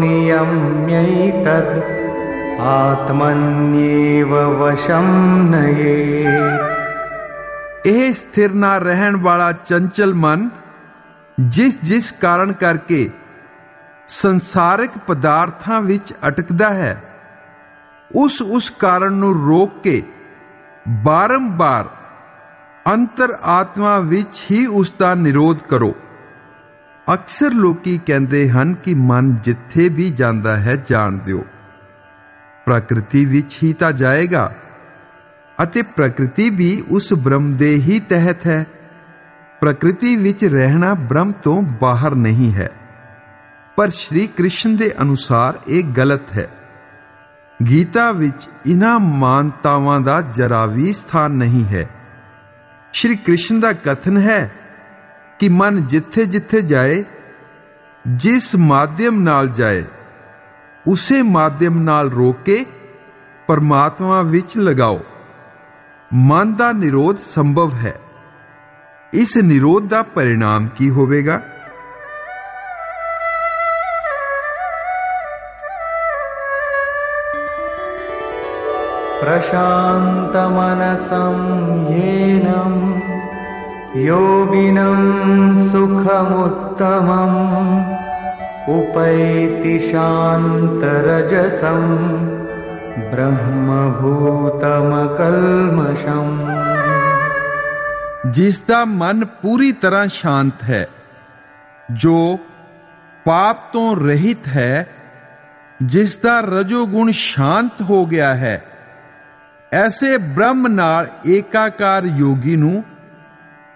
नियम्यैतद् आत्मन्येव वशं नयेत् ਇਹ ਸਥਿਰ ਨਾ ਰਹਿਣ ਵਾਲਾ ਚੰਚਲ ਮਨ ਜਿਸ ਜਿਸ ਕਾਰਨ ਕਰਕੇ ਸੰਸਾਰਿਕ ਪਦਾਰਥਾਂ ਵਿੱਚ ਅਟਕਦਾ ਹੈ ਉਸ ਉਸ ਕਾਰਨ ਨੂੰ ਰੋਕ ਕੇ ਬਾਰੰਬਾਰ ਅੰਤਰ ਆਤਮਾ ਵਿੱਚ ਹੀ ਉਸ ਦਾ ਨਿਰੋਧ ਕਰੋ। ਅਕਸਰ ਲੋਕੀ ਕਹਿੰਦੇ ਹਨ ਕਿ ਮਨ ਜਿੱਥੇ ਵੀ ਜਾਂਦਾ ਹੈ ਜਾਣ ਦਿਓ। ਪ੍ਰਕਿਰਤੀ ਵਿੱਚ ਹੀ ਤਾਂ ਜਾਏਗਾ ਅਤੇ ਪ੍ਰਕਿਰਤੀ ਵੀ ਉਸ ਬ੍ਰਹਮ ਦੇ ਹੀ ਤਹਿਤ ਹੈ। ਪ੍ਰਕਿਰਤੀ ਵਿੱਚ ਰਹਿਣਾ ਬ੍ਰਹਮ ਤੋਂ ਬਾਹਰ ਨਹੀਂ ਹੈ। ਪਰ ਸ਼੍ਰੀ ਕ੍ਰਿਸ਼ਨ ਦੇ ਅਨੁਸਾਰ ਇਹ ਗਲਤ ਹੈ। ਗੀਤਾ ਵਿੱਚ ਇਹਨਾਂ ਮਾਨਤਾਵਾਂ ਦਾ ਜਰਾ ਵੀ ਸਥਾਨ ਨਹੀਂ ਹੈ। ਸ਼੍ਰੀ ਕ੍ਰਿਸ਼ਨ ਦਾ ਕਥਨ ਹੈ ਕਿ ਮਨ ਜਿੱਥੇ-ਜਿੱਥੇ ਜਾਏ, ਜਿਸ ਮਾਧਿਅਮ ਨਾਲ ਜਾਏ, ਉਸੇ ਮਾਧਿਅਮ ਨਾਲ ਰੋਕ ਕੇ ਪਰਮਾਤਮਾ ਵਿੱਚ ਲਗਾਓ। ਮਨ ਦਾ ਨਿਰੋਧ ਸੰਭਵ ਹੈ। ਇਸ ਨਿਰੋਧ ਦਾ ਪਰਿਣਾਮ ਕੀ ਹੋਵੇਗਾ? प्रशान्तमनसं येनं, योगिनं सुखमुत्तमम्, उपैति शान्तरजसं, ब्रह्मभूतमकल्मषम्। जिसका मन पूरी तरह शांत है, जो पाप तो रहित है जिसका रजोगुण शांत हो गया है ਐਸੇ ਬ੍ਰਹਮ ਨਾਲ ਏਕਾਕਾਰ ਯੋਗੀ ਨੂੰ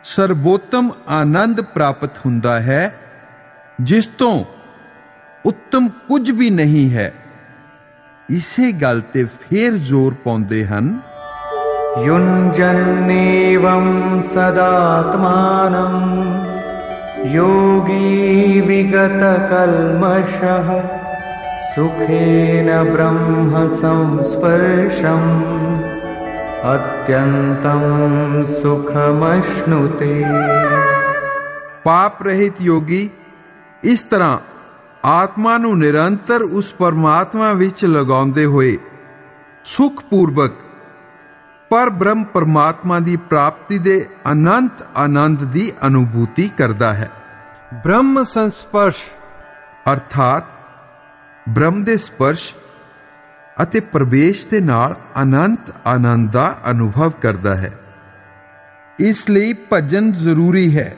ਸਰਬੋਤਮ ਆਨੰਦ ਪ੍ਰਾਪਤ ਹੁੰਦਾ ਹੈ, ਜਿਸ ਤੋਂ ਉੱਤਮ ਕੁਝ ਵੀ ਨਹੀਂ ਹੈ। ਇਸੇ ਗੱਲ ਤੇ ਫੇਰ ਜ਼ੋਰ ਪਾਉਂਦੇ ਹਨ। ਯੁੰਜਨੇਵੰ ਸਦਾਤਮਾਨੰ, ਯੋਗੀ ਵਿਗਤ ਕਲਮਸ਼ਹ। सुखेन ब्रह्म संस्पर्शम् अत्यन्तं सुखमश्नुते ਪਾਪ ਰਹਿਤ ਯੋਗੀ ਇਸ ਤਰ੍ਹਾਂ ਆਤਮਾ ਨੂੰ ਨਿਰੰਤਰ ਉਸ ਪਰਮਾਤਮਾ ਵਿੱਚ ਲਗਾਉਂਦੇ ਹੋਏ ਸੁਖ ਪੂਰਵਕ ਪਰ ਬ੍ਰਹਮ ਪਰਮਾਤਮਾ ਦੀ ਪ੍ਰਾਪਤੀ ਦੇ ਅਨੰਤ ਆਨੰਦ ਦੀ ਅਨੁਭੂਤੀ ਕਰਦਾ ਹੈ ਬ੍ਰਹਮ ਸੰਸਪਰਸ਼ ਅਰਥਾਤ ਬ੍ਰਹਮ ਦੇ ਸਪਰਸ਼ ਅਤੇ ਪ੍ਰਵੇਸ਼ ਦੇ ਨਾਲ ਅਨੰਤ ਆਨੰਦ ਦਾ ਅਨੁਭਵ ਕਰਦਾ ਹੈ ਇਸ ਲਈ ਭਜਨ ਜ਼ਰੂਰੀ ਹੈ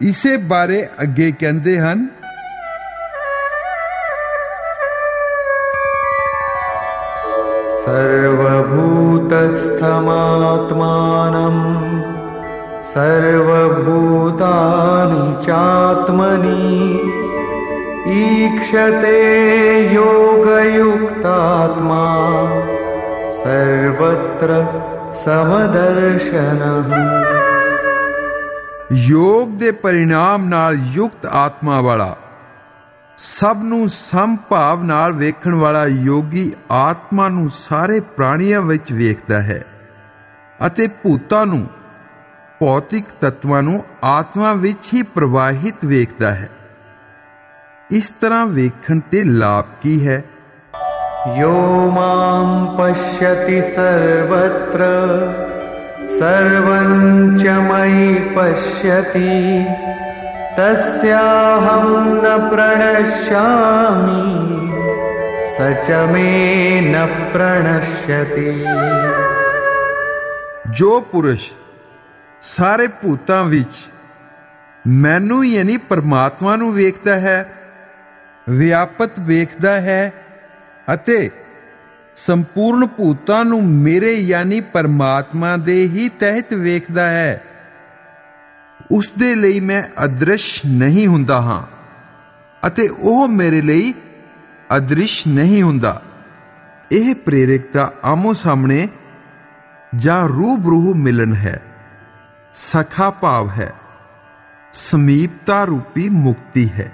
ਇਸੇ ਬਾਰੇ ਅੱਗੇ ਕਹਿੰਦੇ ਹਨ सर्वभूतस्थमात्मानं सर्वभूतानि चात्मनि ईक्षते योगयुक्तात्मा सर्वत्र समदर्शनः ਯੋਗ ਦੇ ਪਰਿਣਾਮ ਨਾਲ ਯੁਕਤ ਆਤਮਾ ਵਾਲਾ ਸਭ ਨੂੰ ਸੰਭਾਵ ਨਾਲ ਵੇਖਣ ਵਾਲਾ ਯੋਗੀ ਆਤਮਾ ਨੂੰ ਸਾਰੇ ਪ੍ਰਾਣੀਆਂ ਵਿੱਚ ਵੇਖਦਾ ਹੈ ਅਤੇ ਭੂਤਾਂ ਨੂੰ ਭੌਤਿਕ ਤੱਤਾਂ ਨੂੰ ਆਤਮਾ ਵਿੱਚ ਹੀ ਪ੍ਰਵਾਹਿਤ ਵੇਖਦਾ ਹੈ ਇਸ ਤਰ੍ਹਾਂ ਵੇਖਣ ਤੇ ਲਾਭ ਕੀ ਹੈ यो मां पश्यति सर्वत्र सर्वं च मयि पश्यति तस्याहं न प्रणश्यामि स च मे न प्रणश्यति ਜੋ ਪੁਰਸ਼ ਸਾਰੇ ਭੂਤਾਂ ਵਿੱਚ ਮੈਨੂੰ ਯਾਨੀ ਪਰਮਾਤਮਾ ਨੂੰ ਵੇਖਦਾ ਹੈ ਵਿਆਪਤ ਵੇਖਦਾ ਹੈ ਅਤੇ ਸੰਪੂਰਨ ਭੂਤਾਂ ਨੂੰ ਮੇਰੇ ਯਾਨੀ ਪਰਮਾਤਮਾ ਦੇ ਹੀ ਤਹਿਤ ਵੇਖਦਾ ਹੈ। ਉਸ ਦੇ ਲਈ ਮੈਂ ਅਦ੍ਰਿਸ਼ ਨਹੀਂ ਹੁੰਦਾ ਹਾਂ ਅਤੇ ਉਹ ਮੇਰੇ ਲਈ ਅਦ੍ਰਿਸ਼ ਨਹੀਂ ਹੁੰਦਾ। ਇਹ ਪ੍ਰੇਰਕ ਦਾ ਆਮੋ ਸਾਹਮਣੇ ਜਾਂ ਰੂਬਰੂ ਮਿਲਨ ਹੈ, ਸਖਾ ਭਾਵ ਹੈ, ਸਮੀਪਤਾ ਰੂਪੀ ਮੁਕਤੀ ਹੈ।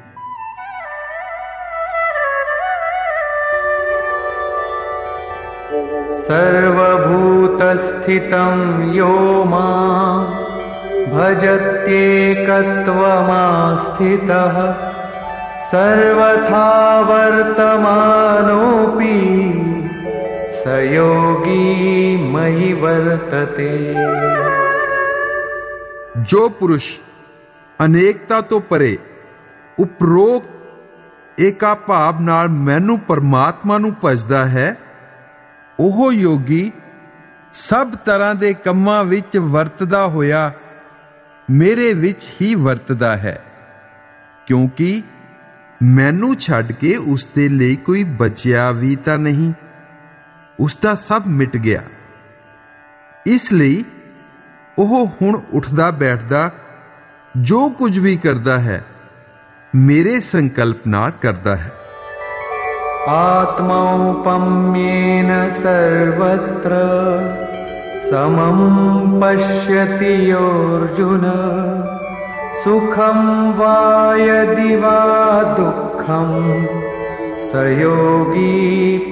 सर्वभूतस्थितं यो मां भजत्येकत्वमास्थितः सर्वथा वर्तमानोऽपि स योगी मयि वर्तते ਜੋ ਪੁਰਸ਼ ਅਨੇਕਤਾ ਤੋਂ ਪਰੇ ਉਪਰੋਕਤ ਏਕਾ ਭਾਵ ਨਾਲ ਮੈਨੂੰ ਪਰਮਾਤਮਾ ਨੂੰ ਭਜਦਾ ਹੈ ਉਹ ਯੋਗੀ ਸਭ ਤਰ੍ਹਾਂ ਦੇ ਕੰਮਾਂ ਵਿੱਚ ਵਰਤਦਾ ਹੋਇਆ ਮੇਰੇ ਵਿੱਚ ਹੀ ਵਰਤਦਾ ਹੈ, ਕਿਉਂਕਿ ਮੈਨੂੰ ਛੱਡ ਕੇ ਉਸ ਦੇ ਲਈ ਕੋਈ ਬਚਿਆ ਵੀ ਤਾਂ ਨਹੀਂ। ਉਸ ਦਾ ਸਭ ਮਿਟ ਗਿਆ। ਇਸ ਲਈ ਉਹ ਹੁਣ ਉੱਠਦਾ ਬੈਠਦਾ ਜੋ ਕੁਝ ਵੀ ਕਰਦਾ ਹੈ, ਮੇਰੇ ਸੰਕਲਪ ਨਾਲ ਕਰਦਾ ਹੈ। आत्मौपम्येन सर्वत्र समं पश्यति योऽर्जुन सुखं वा यदि वा दुःखं स योगी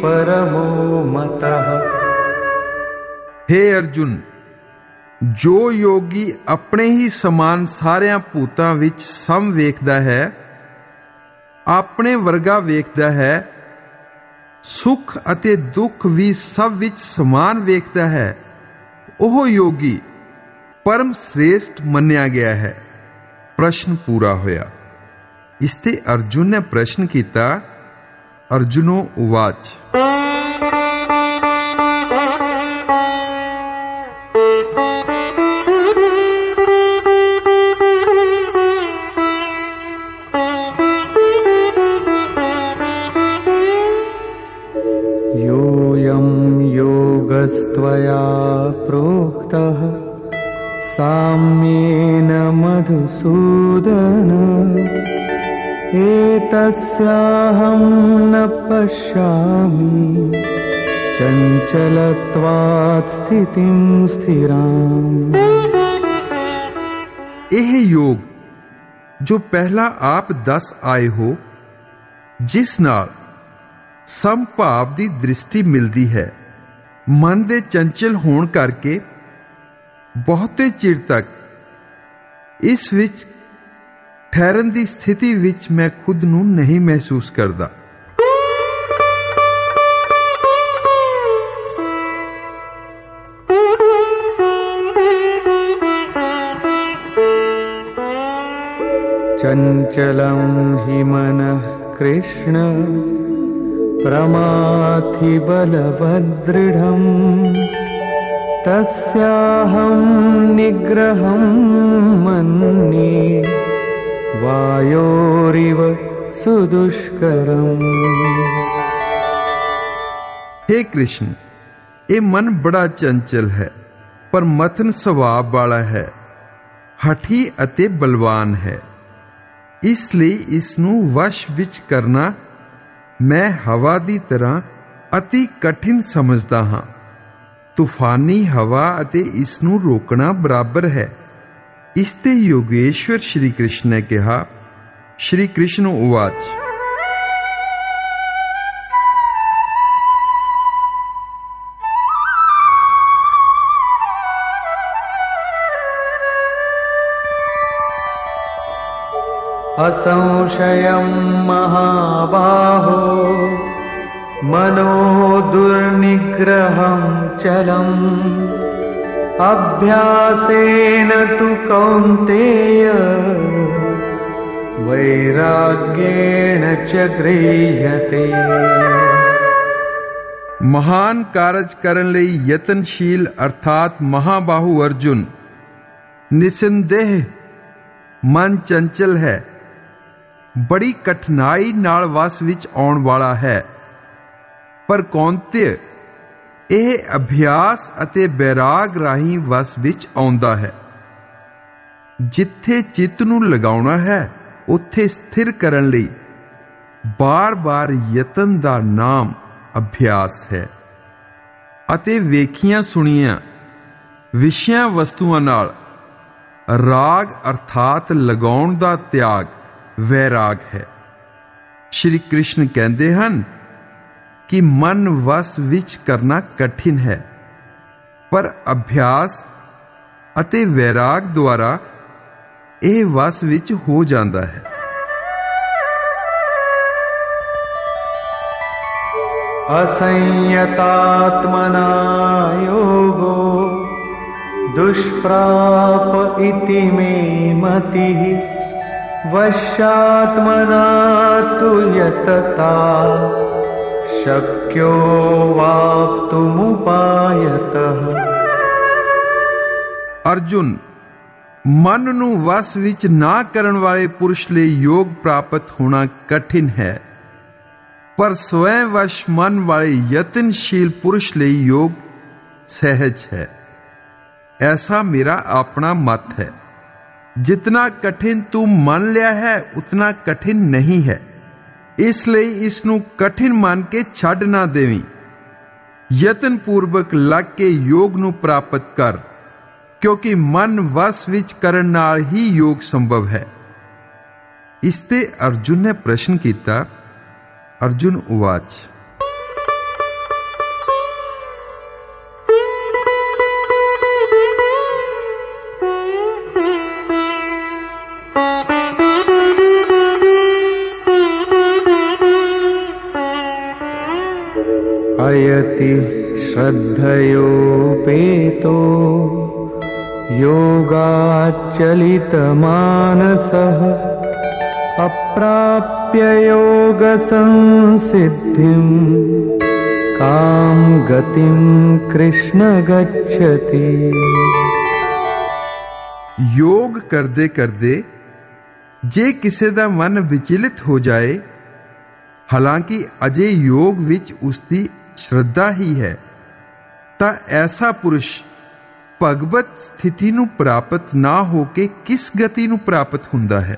परमो मतः हे ਅਰਜੁਨ ਜੋ ਯੋਗੀ ਆਪਣੇ ਹੀ ਸਮਾਨ ਸਾਰਿਆਂ ਭੂਤਾਂ ਵਿੱਚ ਸਮ ਵੇਖਦਾ ਹੈ ਆਪਣੇ ਵਰਗਾ ਵੇਖਦਾ ਹੈ ਸੁਖ ਅਤੇ ਦੁੱਖ ਵੀ ਸਭ ਵਿੱਚ ਸਮਾਨ ਵੇਖਦਾ ਹੈ। ਉਹ ਯੋਗੀ ਪਰਮ ਸ੍ਰੇਸ਼ਟ ਮੰਨਿਆ ਗਿਆ ਹੈ। ਪ੍ਰਸ਼ਨ ਪੂਰਾ ਹੋਇਆ। ਇਸ ਤੇ ਅਰਜੁਨ ਨੇ ਪ੍ਰਸ਼ਨ ਕੀਤਾ, ਅਰਜੁਨੋ, ਉਵਾਚ। मधुसूदन एतस्याहं न पश्यामि चञ्चलत्वात् स्थितिं स्थिराम् ਇਹ ਯੋਗ ਜੋ ਪਹਿਲਾਂ ਆਪ ਦੱਸ ਆਏ ਹੋ ਜਿਸ ਨਾਲ ਸੰਭਾਵ ਦੀ ਦ੍ਰਿਸ਼ਟੀ ਮਿਲਦੀ ਹੈ ਮਨ ਦੇ ਚੰਚਲ ਹੋਣ ਕਰਕੇ ਬਹੁਤੇ ਚਿਰ ਤੱਕ ਇਸ ਵਿੱਚ ਠਹਿਰਨ ਦੀ ਸਥਿਤੀ ਵਿੱਚ ਮੈਂ ਖੁਦ ਨੂੰ ਨਹੀਂ ਮਹਿਸੂਸ ਕਰਦਾ चञ्चलं हि मनः कृष्ण प्रमाथि बलवदृढम् तस्याहं निग्रहं मन्ये वायोरिव सुदुष्करम् हे कृष्ण ਇਹ ਮਨ ਬੜਾ ਚੰਚਲ ਹੈ ਪਰ ਮਥਨ ਸੁਭਾਅ ਵਾਲਾ ਹੈ ਹਠੀ ਅਤੇ ਬਲਵਾਨ ਹੈ ਇਸ ਲਈ ਇਸ ਨੂੰ ਵਸ਼ ਵਿੱਚ ਕਰਨਾ ਮੈਂ ਹਵਾ ਦੀ ਤਰ੍ਹਾਂ ਅਤੀ ਕਠਿਨ ਸਮਝਦਾ ਹਾਂ ਤੂਫਾਨੀ ਹਵਾ ਅਤੇ ਇਸ ਨੂੰ ਰੋਕਣਾ ਬਰਾਬਰ ਹੈ ਇਸ ਤੇ ਯੋਗੇਸ਼ਵਰ ਸ਼੍ਰੀ ਕ੍ਰਿਸ਼ਨ ਨੇ ਕਿਹਾ ਸ਼੍ਰੀ ਕ੍ਰਿਸ਼ਨ ਉਵਾਚ असंशयं महाबाहो मनो दुर्निग्रहं चलम् अभ्यासेन तु कौन्तेय वैराग्येण च गृह्यते ਮਹਾਨ ਕਾਰਜ ਕਰਨ ਲਈ ਯਤਨਸ਼ੀਲ ਅਰਥਾਤ ਮਹਾਬਾਹੂ ਅਰਜੁਨ ਨਿਸੰਦੇਹ ਮਨ ਚੰਚਲ ਹੈ ਬੜੀ ਕਠਿਨਾਈ ਨਾਲ ਵਸ ਵਿੱਚ ਆਉਣ ਵਾਲਾ ਹੈ ਪਰ ਕੌਂਤਯ ਇਹ ਅਭਿਆਸ ਅਤੇ ਬੈਰਾਗ ਰਾਹੀਂ ਵਸ ਵਿੱਚ ਆਉਂਦਾ ਹੈ। ਜਿੱਥੇ ਚਿੱਤ ਨੂੰ ਲਗਾਉਣਾ ਹੈ, ਉੱਥੇ ਸਥਿਰ ਕਰਨ ਲਈ ਬਾਰ-ਬਾਰ ਯਤਨ ਦਾ ਨਾਮ ਅਭਿਆਸ ਹੈ। ਅਤੇ ਵੇਖੀਆਂ ਸੁਣੀਆਂ ਵਿਸ਼ਿਆਂ ਵਸਤੂਆਂ ਨਾਲ ਰਾਗ ਅਰਥਾਤ ਲਗਾਉਣ ਦਾ ਤਿਆਗ ਵੈਰਾਗ ਹੈ। ਸ਼੍ਰੀ ਕ੍ਰਿਸ਼ਨ ਕਹਿੰਦੇ ਹਨ ਕਿ ਮਨ ਵਸ ਵਿੱਚ ਕਰਨਾ ਕਠਿਨ ਹੈ ਪਰ ਅਭਿਆਸ ਅਤੇ ਵੈਰਾਗ ਦੁਆਰਾ ਇਹ ਵਸ ਵਿੱਚ ਹੋ ਜਾਂਦਾ ਹੈ असंयतात्मना योगो दुष्प्राप इति मे मतिः वश्यात्मना तु यतता शक्यो वाप्तुमुपायतः ਅਰਜੁਨ ਮਨ ਨੂੰ ਵਸ ਵਿੱਚ ਨਾ ਕਰਨ ਵਾਲੇ ਪੁਰਸ਼ ਲਈ ਯੋਗ ਪ੍ਰਾਪਤ ਹੋਣਾ ਕਠਿਨ ਹੈ ਪਰ ਸਵੈਂ ਵਸ਼ ਮਨ ਵਾਲੇ ਯਤਨਸ਼ੀਲ ਪੁਰਸ਼ ਲਈ ਯੋਗ ਸਹਿਜ ਹੈ ਐਸਾ ਮੇਰਾ ਆਪਣਾ ਮਤ ਹੈ ਜਿਤਨਾ ਕਠਿਨ ਤੂੰ ਮੰਨ ਲਿਆ ਹੈ ਉਤਨਾ ਕਠਿਨ ਨਹੀਂ ਹੈ ਇਸ ਲਈ ਇਸ ਨੂੰ ਕਠਿਨ ਮੰਨ ਕੇ ਛੱਡ ਨਾ ਦੇਵੀਂ। ਯਤਨ ਪੂਰਵਕ ਲੱਗ ਕੇ ਯੋਗ ਨੂੰ ਪ੍ਰਾਪਤ ਕਰ, ਕਿਉਂਕਿ ਮਨ ਵਸ ਵਿੱਚ ਕਰਨ ਨਾਲ ਹੀ ਯੋਗ ਸੰਭਵ ਹੈ। ਇਸ ਤੇ ਅਰਜੁਨ ਨੇ ਪ੍ਰਸ਼ਨ ਕੀਤਾ, ਅਰਜੁਨ ਉਵਾਚ। अयति श्रद्धयोपेतो योगाच्चलितमानसः अप्राप्य योगसंसिद्धिम् कां गतिं कृष्ण गच्छति ਯੋਗ ਕਰਦੇ ਕਰਦੇ ਜੇ ਕਿਸੇ ਦਾ ਮਨ ਵਿਚਲਿਤ ਹੋ ਜਾਏ ਹਾਲਾਂਕਿ ਅਜੇ ਯੋਗ ਵਿੱਚ ਉਸ ਦੀ ਸ਼ਰਧਾ ਹੀ ਹੈ ਤਾਂ ਐਸਾ ਪੁਰਸ਼ ਭਗਵਤ ਸਥਿਤੀ ਨੂੰ ਪ੍ਰਾਪਤ ਨਾ ਹੋ ਕੇ ਕਿਸ ਗਤੀ ਨੂੰ ਪ੍ਰਾਪਤ ਹੁੰਦਾ ਹੈ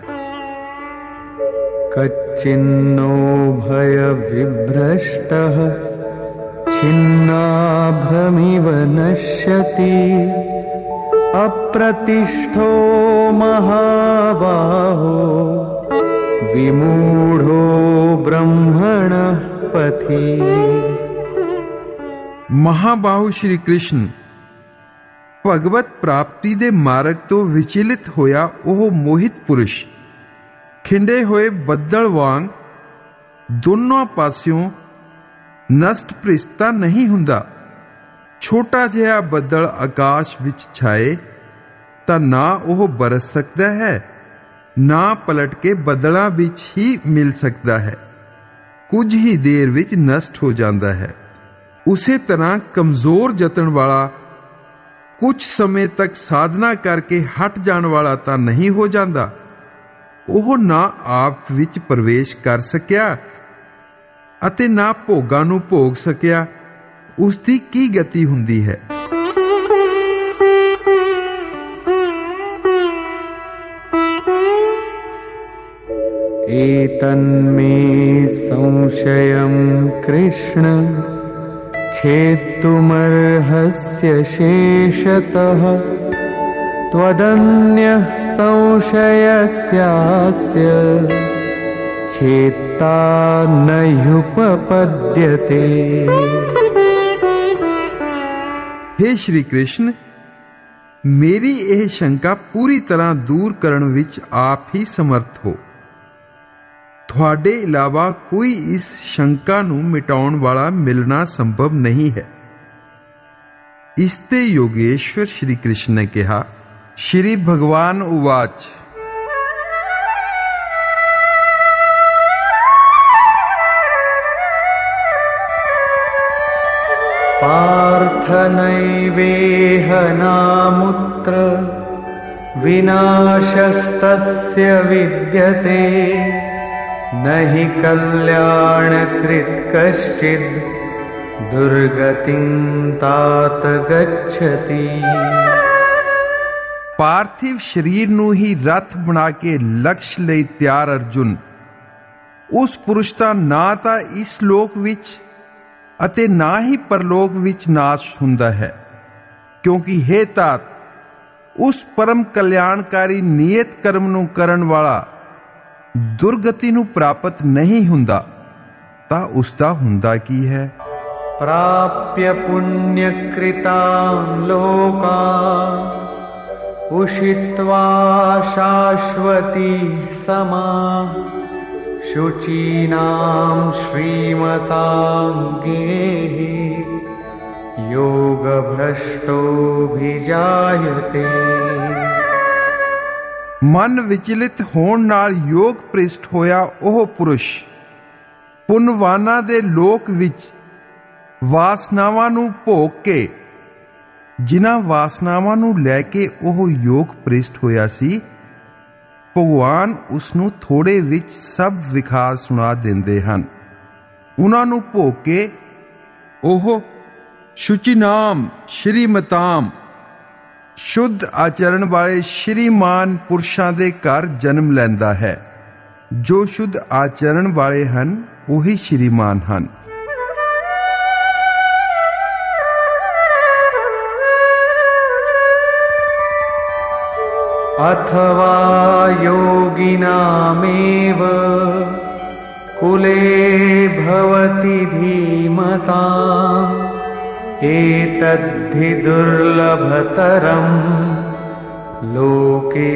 कच्चिन्नो भयविभ्रष्टः छिन्नाभ्रमिव नश्यति अप्रतिष्ठो महाबाहो विमूढो ब्रह्मणः पथि ਮਹਾਬਾਹੂ ਸ਼੍ਰੀ ਕ੍ਰਿਸ਼ਨ ਭਗਵਤ ਪ੍ਰਾਪਤੀ ਦੇ ਮਾਰਗ ਤੋਂ ਵਿਚਲਿਤ ਹੋਇਆ ਉਹ ਮੋਹਿਤ ਪੁਰਸ਼, ਖਿੰਡੇ ਹੋਏ ਬੱਦਲ ਵਾਂਗ ਦੋਨੋਂ ਪਾਸਿਓਂ ਨਸ਼ਟ ਭ੍ਰਿਸ਼ਟਤਾ ਨਹੀਂ ਹੁੰਦਾ। ਛੋਟਾ ਜਿਹਾ ਬੱਦਲ ਆਕਾਸ਼ ਵਿੱਚ ਛਾਏ, ਤਾਂ ਨਾ ਉਹ ਬਰਸ ਸਕਦਾ ਹੈ, ਨਾ ਪਲਟ ਕੇ ਬੱਦਲਾਂ ਵਿੱਚ ਹੀ ਮਿਲ ਸਕਦਾ ਹੈ। ਕੁਝ ਹੀ ਦੇਰ ਵਿੱਚ ਨਸ਼ਟ ਹੋ ਜਾਂਦਾ ਹੈ। ਉਸੇ ਤਰ੍ਹਾਂ ਕਮਜ਼ੋਰ ਜਤਨ ਵਾਲਾ ਕੁਝ ਸਮੇਂ ਤੱਕ ਸਾਧਨਾ ਕਰਕੇ ਹਟ ਜਾਣ ਵਾਲਾ ਤਾਂ ਨਹੀਂ ਹੋ ਜਾਂਦਾ ਉਹ ਨਾ ਆਪ ਵਿੱਚ ਪ੍ਰਵੇਸ਼ ਕਰ ਸਕਿਆ ਅਤੇ ਨਾ ਭੋਗਾਂ ਨੂੰ ਭੋਗ ਸਕਿਆ ਉਸ ਦੀ ਕੀ ਗਤੀ ਹੁੰਦੀ ਹੈ एतन्मे संशयं कृष्ण छेत्तुमर्हस्य शेषतः त्वदन्यः संशयस्यास्य छेत्ता न ह्युपपद्यते हे ਸ਼੍ਰੀ ਕ੍ਰਿਸ਼ਨ ਮੇਰੀ ਇਹ ਸ਼ੰਕਾ ਪੂਰੀ ਤਰ੍ਹਾਂ ਦੂਰ ਕਰਨ ਵਿੱਚ ਆਪ ਹੀ ਸਮਰਥ ਹੋ ਤੁਹਾਡੇ ਇਲਾਵਾ ਕੋਈ ਇਸ ਸ਼ੰਕਾ ਨੂੰ ਮਿਟਾਉਣ ਵਾਲਾ ਮਿਲਣਾ ਸੰਭਵ ਨਹੀਂ ਹੈ ਇਸ ਤੇ ਯੋਗੇਸ਼ਵਰ ਸ਼੍ਰੀ ਕ੍ਰਿਸ਼ਨ ਨੇ ਕਿਹਾ ਸ਼੍ਰੀ ਭਗਵਾਨ ਉਵਾਚ पार्थनैवेह नामुत्र विनाशस्तस्य विद्यते न हि कल्याणकृत् कश्चिद् दुर्गतिं तात गच्छति ਪਾਰਥਿਵ ਸਰੀਰ ਨੂੰ ਹੀ ਰਥ ਬਣਾ ਕੇ ਲਕਸ਼ ਲਈ ਤਿਆਰ ਅਰਜੁਨ ਉਸ ਪੁਰਸ਼ ਦਾ ਨਾ ਤਾਂ ਇਸ ਲੋਕ ਵਿੱਚ ਅਤੇ ਨਾ ਹੀ ਪਰਲੋਕ ਵਿੱਚ ਨਾਸ਼ ਹੁੰਦਾ ਹੈ ਕਿਉਂਕਿ ਹੈ ਤਾਤ ਉਸ ਪਰਮ ਕਲਿਆਣਕਾਰੀ ਨਿਯਤ ਕਰਮ ਨੂੰ ਕਰਨ ਵਾਲਾ ਦੁਰਗਤੀ ਨੂੰ ਪ੍ਰਾਪਤ ਨਹੀਂ ਹੁੰਦਾ ਤਾਂ ਉਸ ਦਾ ਹੁੰਦਾ ਕੀ ਹੈ प्राप्य पुण्यकृतां लोकान् उषित्वा शाश्वती समा शुचीनां श्रीमतां गेः योगभ्रष्टोऽभिजायते ਮਨ ਵਿਚਲਿਤ ਹੋਣ ਨਾਲ ਯੋਗ ਪ੍ਰਿਸ਼ਟ ਹੋਇਆ ਉਹ ਪੁਰਸ਼। ਪੁੰਨਵਾਨਾਂ ਦੇ ਲੋਕ ਵਿੱਚ ਵਾਸਨਾਵਾਂ ਨੂੰ ਭੋਗ ਕੇ, ਜਿਨ੍ਹਾਂ ਵਾਸਨਾਵਾਂ ਨੂੰ ਲੈ ਕੇ ਉਹ ਯੋਗ ਪ੍ਰਿਸ਼ਟ ਹੋਇਆ ਸੀ, ਭਗਵਾਨ ਉਸ ਨੂੰ ਥੋੜੇ ਵਿੱਚ ਸਭ ਵਿਖਾ ਸੁਣਾ ਦਿੰਦੇ ਹਨ। ਉਹਨਾਂ ਨੂੰ ਭੋਗ ਕੇ, ਉਹ ਸ਼ੁਚਿਨਾਮ, ਸ਼੍ਰੀਮਤਾਮ ਸ਼ੁੱਧ ਆਚਰਣ ਵਾਲੇ ਸ਼੍ਰੀਮਾਨ ਪੁਰਸ਼ਾਂ ਦੇ ਘਰ ਜਨਮ ਲੈਂਦਾ ਹੈ ਜੋ ਸ਼ੁੱਧ ਆਚਰਣ ਵਾਲੇ ਹਨ ਉਹੀ ਸ਼੍ਰੀਮਾਨ ਹਨ अथवा योगिनामेव कुले भवति धीमता एतद्धि दुर्लभतरम् लोके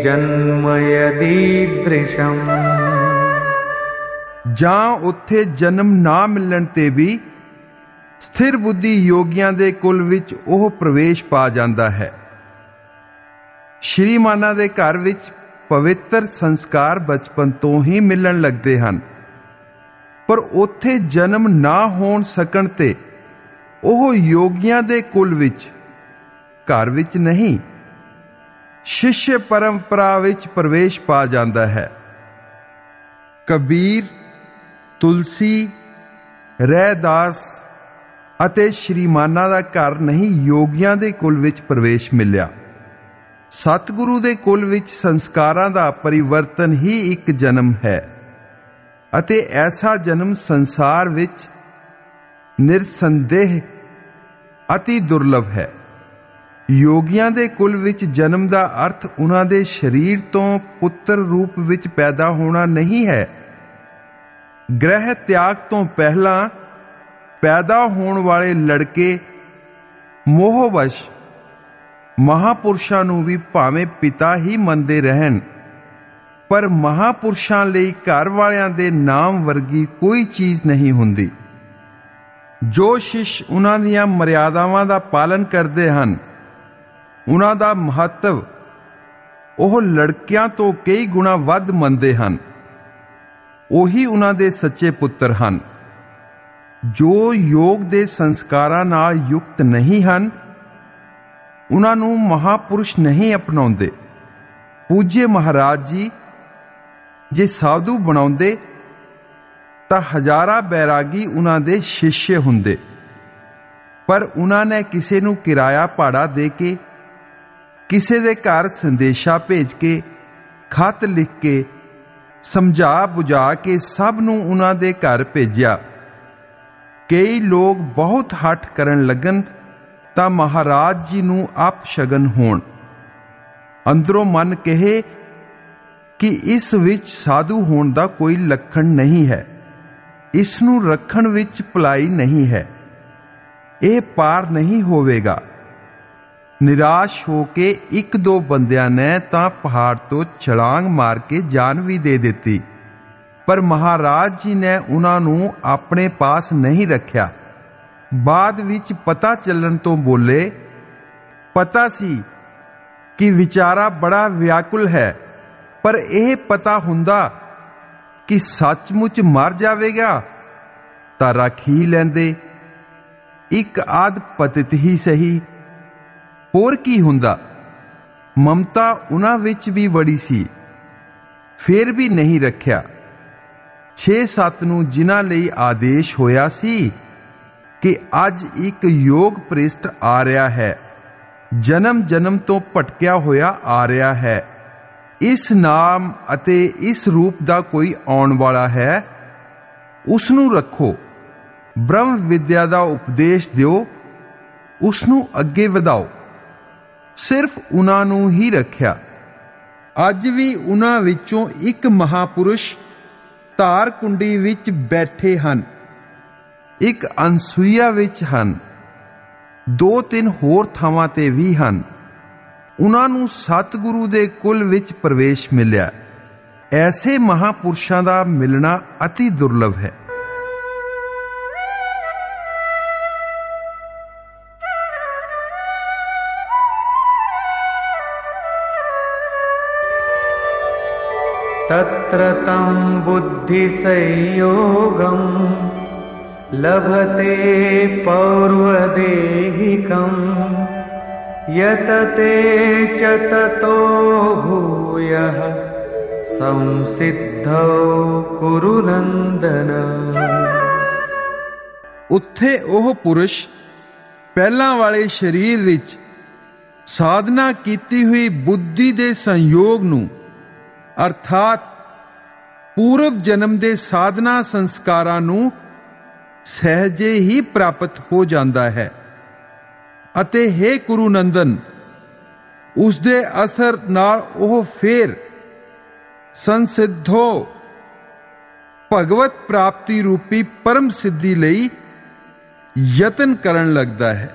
जन्म यदीदृशम् ਜਾਂ ਉੱਥੇ ਜਨਮ ਨਾ ਮਿਲਣ ਤੇ ਵੀ ਸਥਿਰ ਬੁੱਧੀ ਯੋਗੀਆਂ ਦੇ ਕੁਲ ਵਿੱਚ ਉਹ ਪ੍ਰਵੇਸ਼ ਪਾ ਜਾਂਦਾ ਹੈ ਸ਼੍ਰੀਮਾਨਾਂ ਦੇ ਘਰ ਵਿੱਚ ਪਵਿੱਤਰ ਸੰਸਕਾਰ ਬਚਪਨ ਤੋਂ ਹੀ ਮਿਲਣ ਲੱਗਦੇ ਹਨ ਪਰ ਉੱਥੇ ਜਨਮ ਨਾ ਹੋਣ ਸਕਣ ਤੇ ਉਹ ਯੋਗੀਆਂ ਦੇ ਕੁਲ ਵਿੱਚ, ਘਰ ਵਿੱਚ ਨਹੀਂ, ਸ਼ਿਸ਼ਯ ਪਰੰਪਰਾ ਵਿੱਚ ਪ੍ਰਵੇਸ਼ ਪਾ ਜਾਂਦਾ ਹੈ। ਕਬੀਰ, ਤੁਲਸੀ ਰਹਿਦਾਸ ਅਤੇ ਸ਼੍ਰੀਮਾਨਾਂ ਦਾ ਘਰ ਨਹੀਂ ਯੋਗੀਆਂ ਦੇ ਕੁਲ ਵਿੱਚ ਪ੍ਰਵੇਸ਼ ਮਿਲਿਆ। ਸਤਿਗੁਰੂ ਦੇ ਕੁਲ ਵਿੱਚ ਸੰਸਕਾਰਾਂ ਦਾ ਪਰਿਵਰਤਨ ਹੀ ਇੱਕ ਜਨਮ ਹੈ ਅਤੇ ਐਸਾ ਜਨਮ ਸੰਸਾਰ ਵਿੱਚ ਨਿਰਸੰਦੇਹ ਅਤੀ ਦੁਰਲਭ ਹੈ। ਯੋਗੀਆਂ ਦੇ ਕੁਲ ਵਿੱਚ ਜਨਮ ਦਾ ਅਰਥ ਉਹਨਾਂ ਦੇ ਸਰੀਰ ਤੋਂ ਪੁੱਤਰ ਰੂਪ ਵਿੱਚ ਪੈਦਾ ਹੋਣਾ ਨਹੀਂ ਹੈ। ਗ੍ਰਹਿ ਤਿਆਗ ਤੋਂ ਪਹਿਲਾਂ ਪੈਦਾ ਹੋਣ ਵਾਲੇ ਲੜਕੇ ਮੋਹਵਸ਼ ਮਹਾਪੁਰਸ਼ਾਂ ਨੂੰ ਵੀ ਭਾਵੇਂ ਪਿਤਾ ਹੀ ਮੰਨਦੇ ਰਹਿਣ, ਪਰ ਮਹਾਪੁਰਸ਼ਾਂ ਲਈ ਘਰ ਵਾਲਿਆਂ ਦੇ ਨਾਮ ਵਰਗੀ ਕੋਈ ਚੀਜ਼ ਨਹੀਂ ਹੁੰਦੀ। ਜੋ ਸ਼ਿਸ਼ ਉਹਨਾਂ ਦੀਆਂ ਮਰਿਆਦਾਵਾਂ ਦਾ ਪਾਲਨ ਕਰਦੇ ਹਨ, ਉਹਨਾਂ ਦਾ ਮਹੱਤਵ ਉਹ ਲੜਕਿਆਂ ਤੋਂ ਕਈ ਗੁਣਾ ਵੱਧ ਮੰਨਦੇ ਹਨ। ਉਹੀ ਉਹਨਾਂ ਦੇ ਸੱਚੇ ਪੁੱਤਰ ਹਨ। ਜੋ ਯੋਗ ਦੇ ਸੰਸਕਾਰਾਂ ਨਾਲ ਯੁਕਤ ਨਹੀਂ ਹਨ, ਉਹਨਾਂ ਨੂੰ ਮਹਾਪੁਰਸ਼ ਨਹੀਂ ਅਪਣਾਉਂਦੇ। ਪੂਜੇ ਮਹਾਰਾਜ ਜੀ, ਜੇ ਸਾਧੂ ਬਣਾਉਂਦੇ ਤਾਂ ਹਜ਼ਾਰਾਂ ਬੈਰਾਗੀ ਉਹਨਾਂ ਦੇ ਸ਼ਿష్ਯ ਹੁੰਦੇ। ਪਰ ਉਹਨਾਂ ਨੇ ਕਿਸੇ ਨੂੰ ਕਿਰਾਇਆ ਭਾੜਾ ਦੇ ਕੇ, ਕਿਸੇ ਦੇ ਘਰ ਸੰਦੇਸ਼ਾ ਭੇਜ ਕੇ, ਖਤ ਲਿਖ ਕੇ, ਸਮਝਾ ਬੁਝਾ ਕੇ ਸਭ ਨੂੰ ਉਹਨਾਂ ਦੇ ਘਰ ਭੇਜਿਆ। ਕਈ ਲੋਕ ਬਹੁਤ ਹੱਠ ਕਰਨ ਲੱਗਣ ਤਾਂ ਮਹਾਰਾਜ ਜੀ ਨੂੰ ਆਪ ਸ਼ਗਨ ਹੋਣ। ਅੰਦਰੋਂ ਮਨ ਕਹੇ ਕਿ ਇਸ ਵਿੱਚ ਸਾਧੂ ਹੋਣ ਦਾ ਕੋਈ ਲੱਖਣ ਨਹੀਂ ਹੈ। ਇਸ ਨੂੰ ਰੱਖਣ ਵਿੱਚ ਭਲਾਈ ਨਹੀਂ ਹੈ। ਇਹ ਪਾਰ ਨਹੀਂ ਹੋਵੇਗਾ। ਨਿਰਾਸ਼ ਹੋ ਕੇ ਇੱਕ ਦੋ ਬੰਦਿਆਂ ਨੇ ਤਾਂ ਪਹਾੜ ਤੋਂ ਛਲਾਂਗ ਮਾਰ ਕੇ ਜਾਨ ਵੀ ਦੇ ਦਿੱਤੀ। ਪਰ ਮਹਾਰਾਜ ਜੀ ਨੇ ਉਹਨਾਂ ਨੂੰ ਆਪਣੇ ਪਾਸ ਨਹੀਂ ਰੱਖਿਆ। ਬਾਅਦ ਵਿੱਚ ਪਤਾ ਚੱਲਣ ਤੋਂ ਬੋਲੇ, ਪਤਾ ਸੀ ਕਿ ਵਿਚਾਰਾ ਬੜਾ ਵਿਆਕੁਲ ਹੈ, ਪਰ ਇਹ ਪਤਾ ਹੁੰਦਾ ਕਿ ਸੱਚਮੁੱਚ ਮਰ ਜਾਵੇਗਾ, ਤਾਂ ਰੱਖ ਹੀ ਲੈਂਦੇ। ਇੱਕ ਆਦ ਪਤਿਤ ਹੀ ਸਹੀ, ਹੋਰ ਕੀ ਹੁੰਦਾ? ਮਮਤਾ ਉਹਨਾਂ ਵਿੱਚ ਵੀ ਵੜੀ ਸੀ, ਫੇਰ ਵੀ ਨਹੀਂ ਰੱਖਿਆ। 6-7 ਨੂੰ ਜਿਨ੍ਹਾਂ ਲਈ ਆਦੇਸ਼ ਹੋਇਆ ਸੀ ਕਿ ਅੱਜ ਇੱਕ ਯੋਗ ਪ੍ਰਿਸ਼ਟ ਆ ਰਿਹਾ ਹੈ ਜਨਮ ਜਨਮ ਤੋਂ ਭਟਕਿਆ ਹੋਇਆ ਆ ਰਿਹਾ ਹੈ। ਇਸ ਨਾਮ ਅਤੇ ਇਸ ਰੂਪ ਦਾ ਕੋਈ ਆਉਣ ਵਾਲਾ ਹੈ ਉਸ ਨੂੰ ਰੱਖੋ। ਬ੍ਰਹਮ ਵਿਦਿਆ ਦਾ ਉਪਦੇਸ਼ ਦਿਓ ਉਸ ਨੂੰ ਅੱਗੇ ਵਧਾਓ। ਸਿਰਫ ਉਹਨਾਂ ਨੂੰ ਹੀ ਰੱਖਿਆ। ਅੱਜ ਵੀ ਉਹਨਾਂ ਵਿੱਚੋਂ ਇੱਕ ਮਹਾਪੁਰਸ਼ ਧਾਰ ਕੁੰਡੀ ਵਿੱਚ ਬੈਠੇ ਹਨ। ਇੱਕ ਅਨਸੂਇਆ ਵਿੱਚ ਹਨ। ਦੋ ਤਿੰਨ ਹੋਰ ਥਾਵਾਂ ਤੇ ਵੀ ਹਨ। ਉਹਨਾਂ ਨੂੰ ਸਤਿਗੁਰੂ ਦੇ ਕੁਲ ਵਿੱਚ ਪ੍ਰਵੇਸ਼ ਮਿਲਿਆ ਐਸੇ ਮਹਾਪੁਰਸ਼ਾਂ ਦਾ ਮਿਲਣਾ ਅਤੀ ਦੁਰਲਭ ਹੈ तत्र तं बुद्धिसंयोगम् लभते पौर्वदेहिकम् यतते च ततो भूयः संसिद्धौ कुरु नन्दन ਉੱਥੇ ਉਹ ਪੁਰਸ਼ ਪਹਿਲਾਂ ਵਾਲੇ ਸਰੀਰ ਵਿੱਚ ਸਾਧਨਾ ਕੀਤੀ ਹੋਈ ਬੁੱਧੀ ਦੇ ਸੰਯੋਗ ਨੂੰ ਅਰਥਾਤ ਪੂਰਵ ਜਨਮ ਦੇ ਸਾਧਨਾ ਸੰਸਕਾਰਾਂ ਨੂੰ ਸਹਜੇ ਹੀ ਪ੍ਰਾਪਤ ਹੋ ਜਾਂਦਾ ਹੈ ਅਤੇ हे ਗੁਰੂ ਨੰਦਨ ਉਸ ਦੇ ਅਸਰ ਨਾਲ ਉਹ ਫੇਰ ਸੰਸਿੱਧੋ ਭਗਵਤ ਪ੍ਰਾਪਤੀ ਰੂਪੀ ਪਰਮ ਸਿੱਧੀ ਲਈ ਯਤਨ ਕਰਨ ਲੱਗਦਾ ਹੈ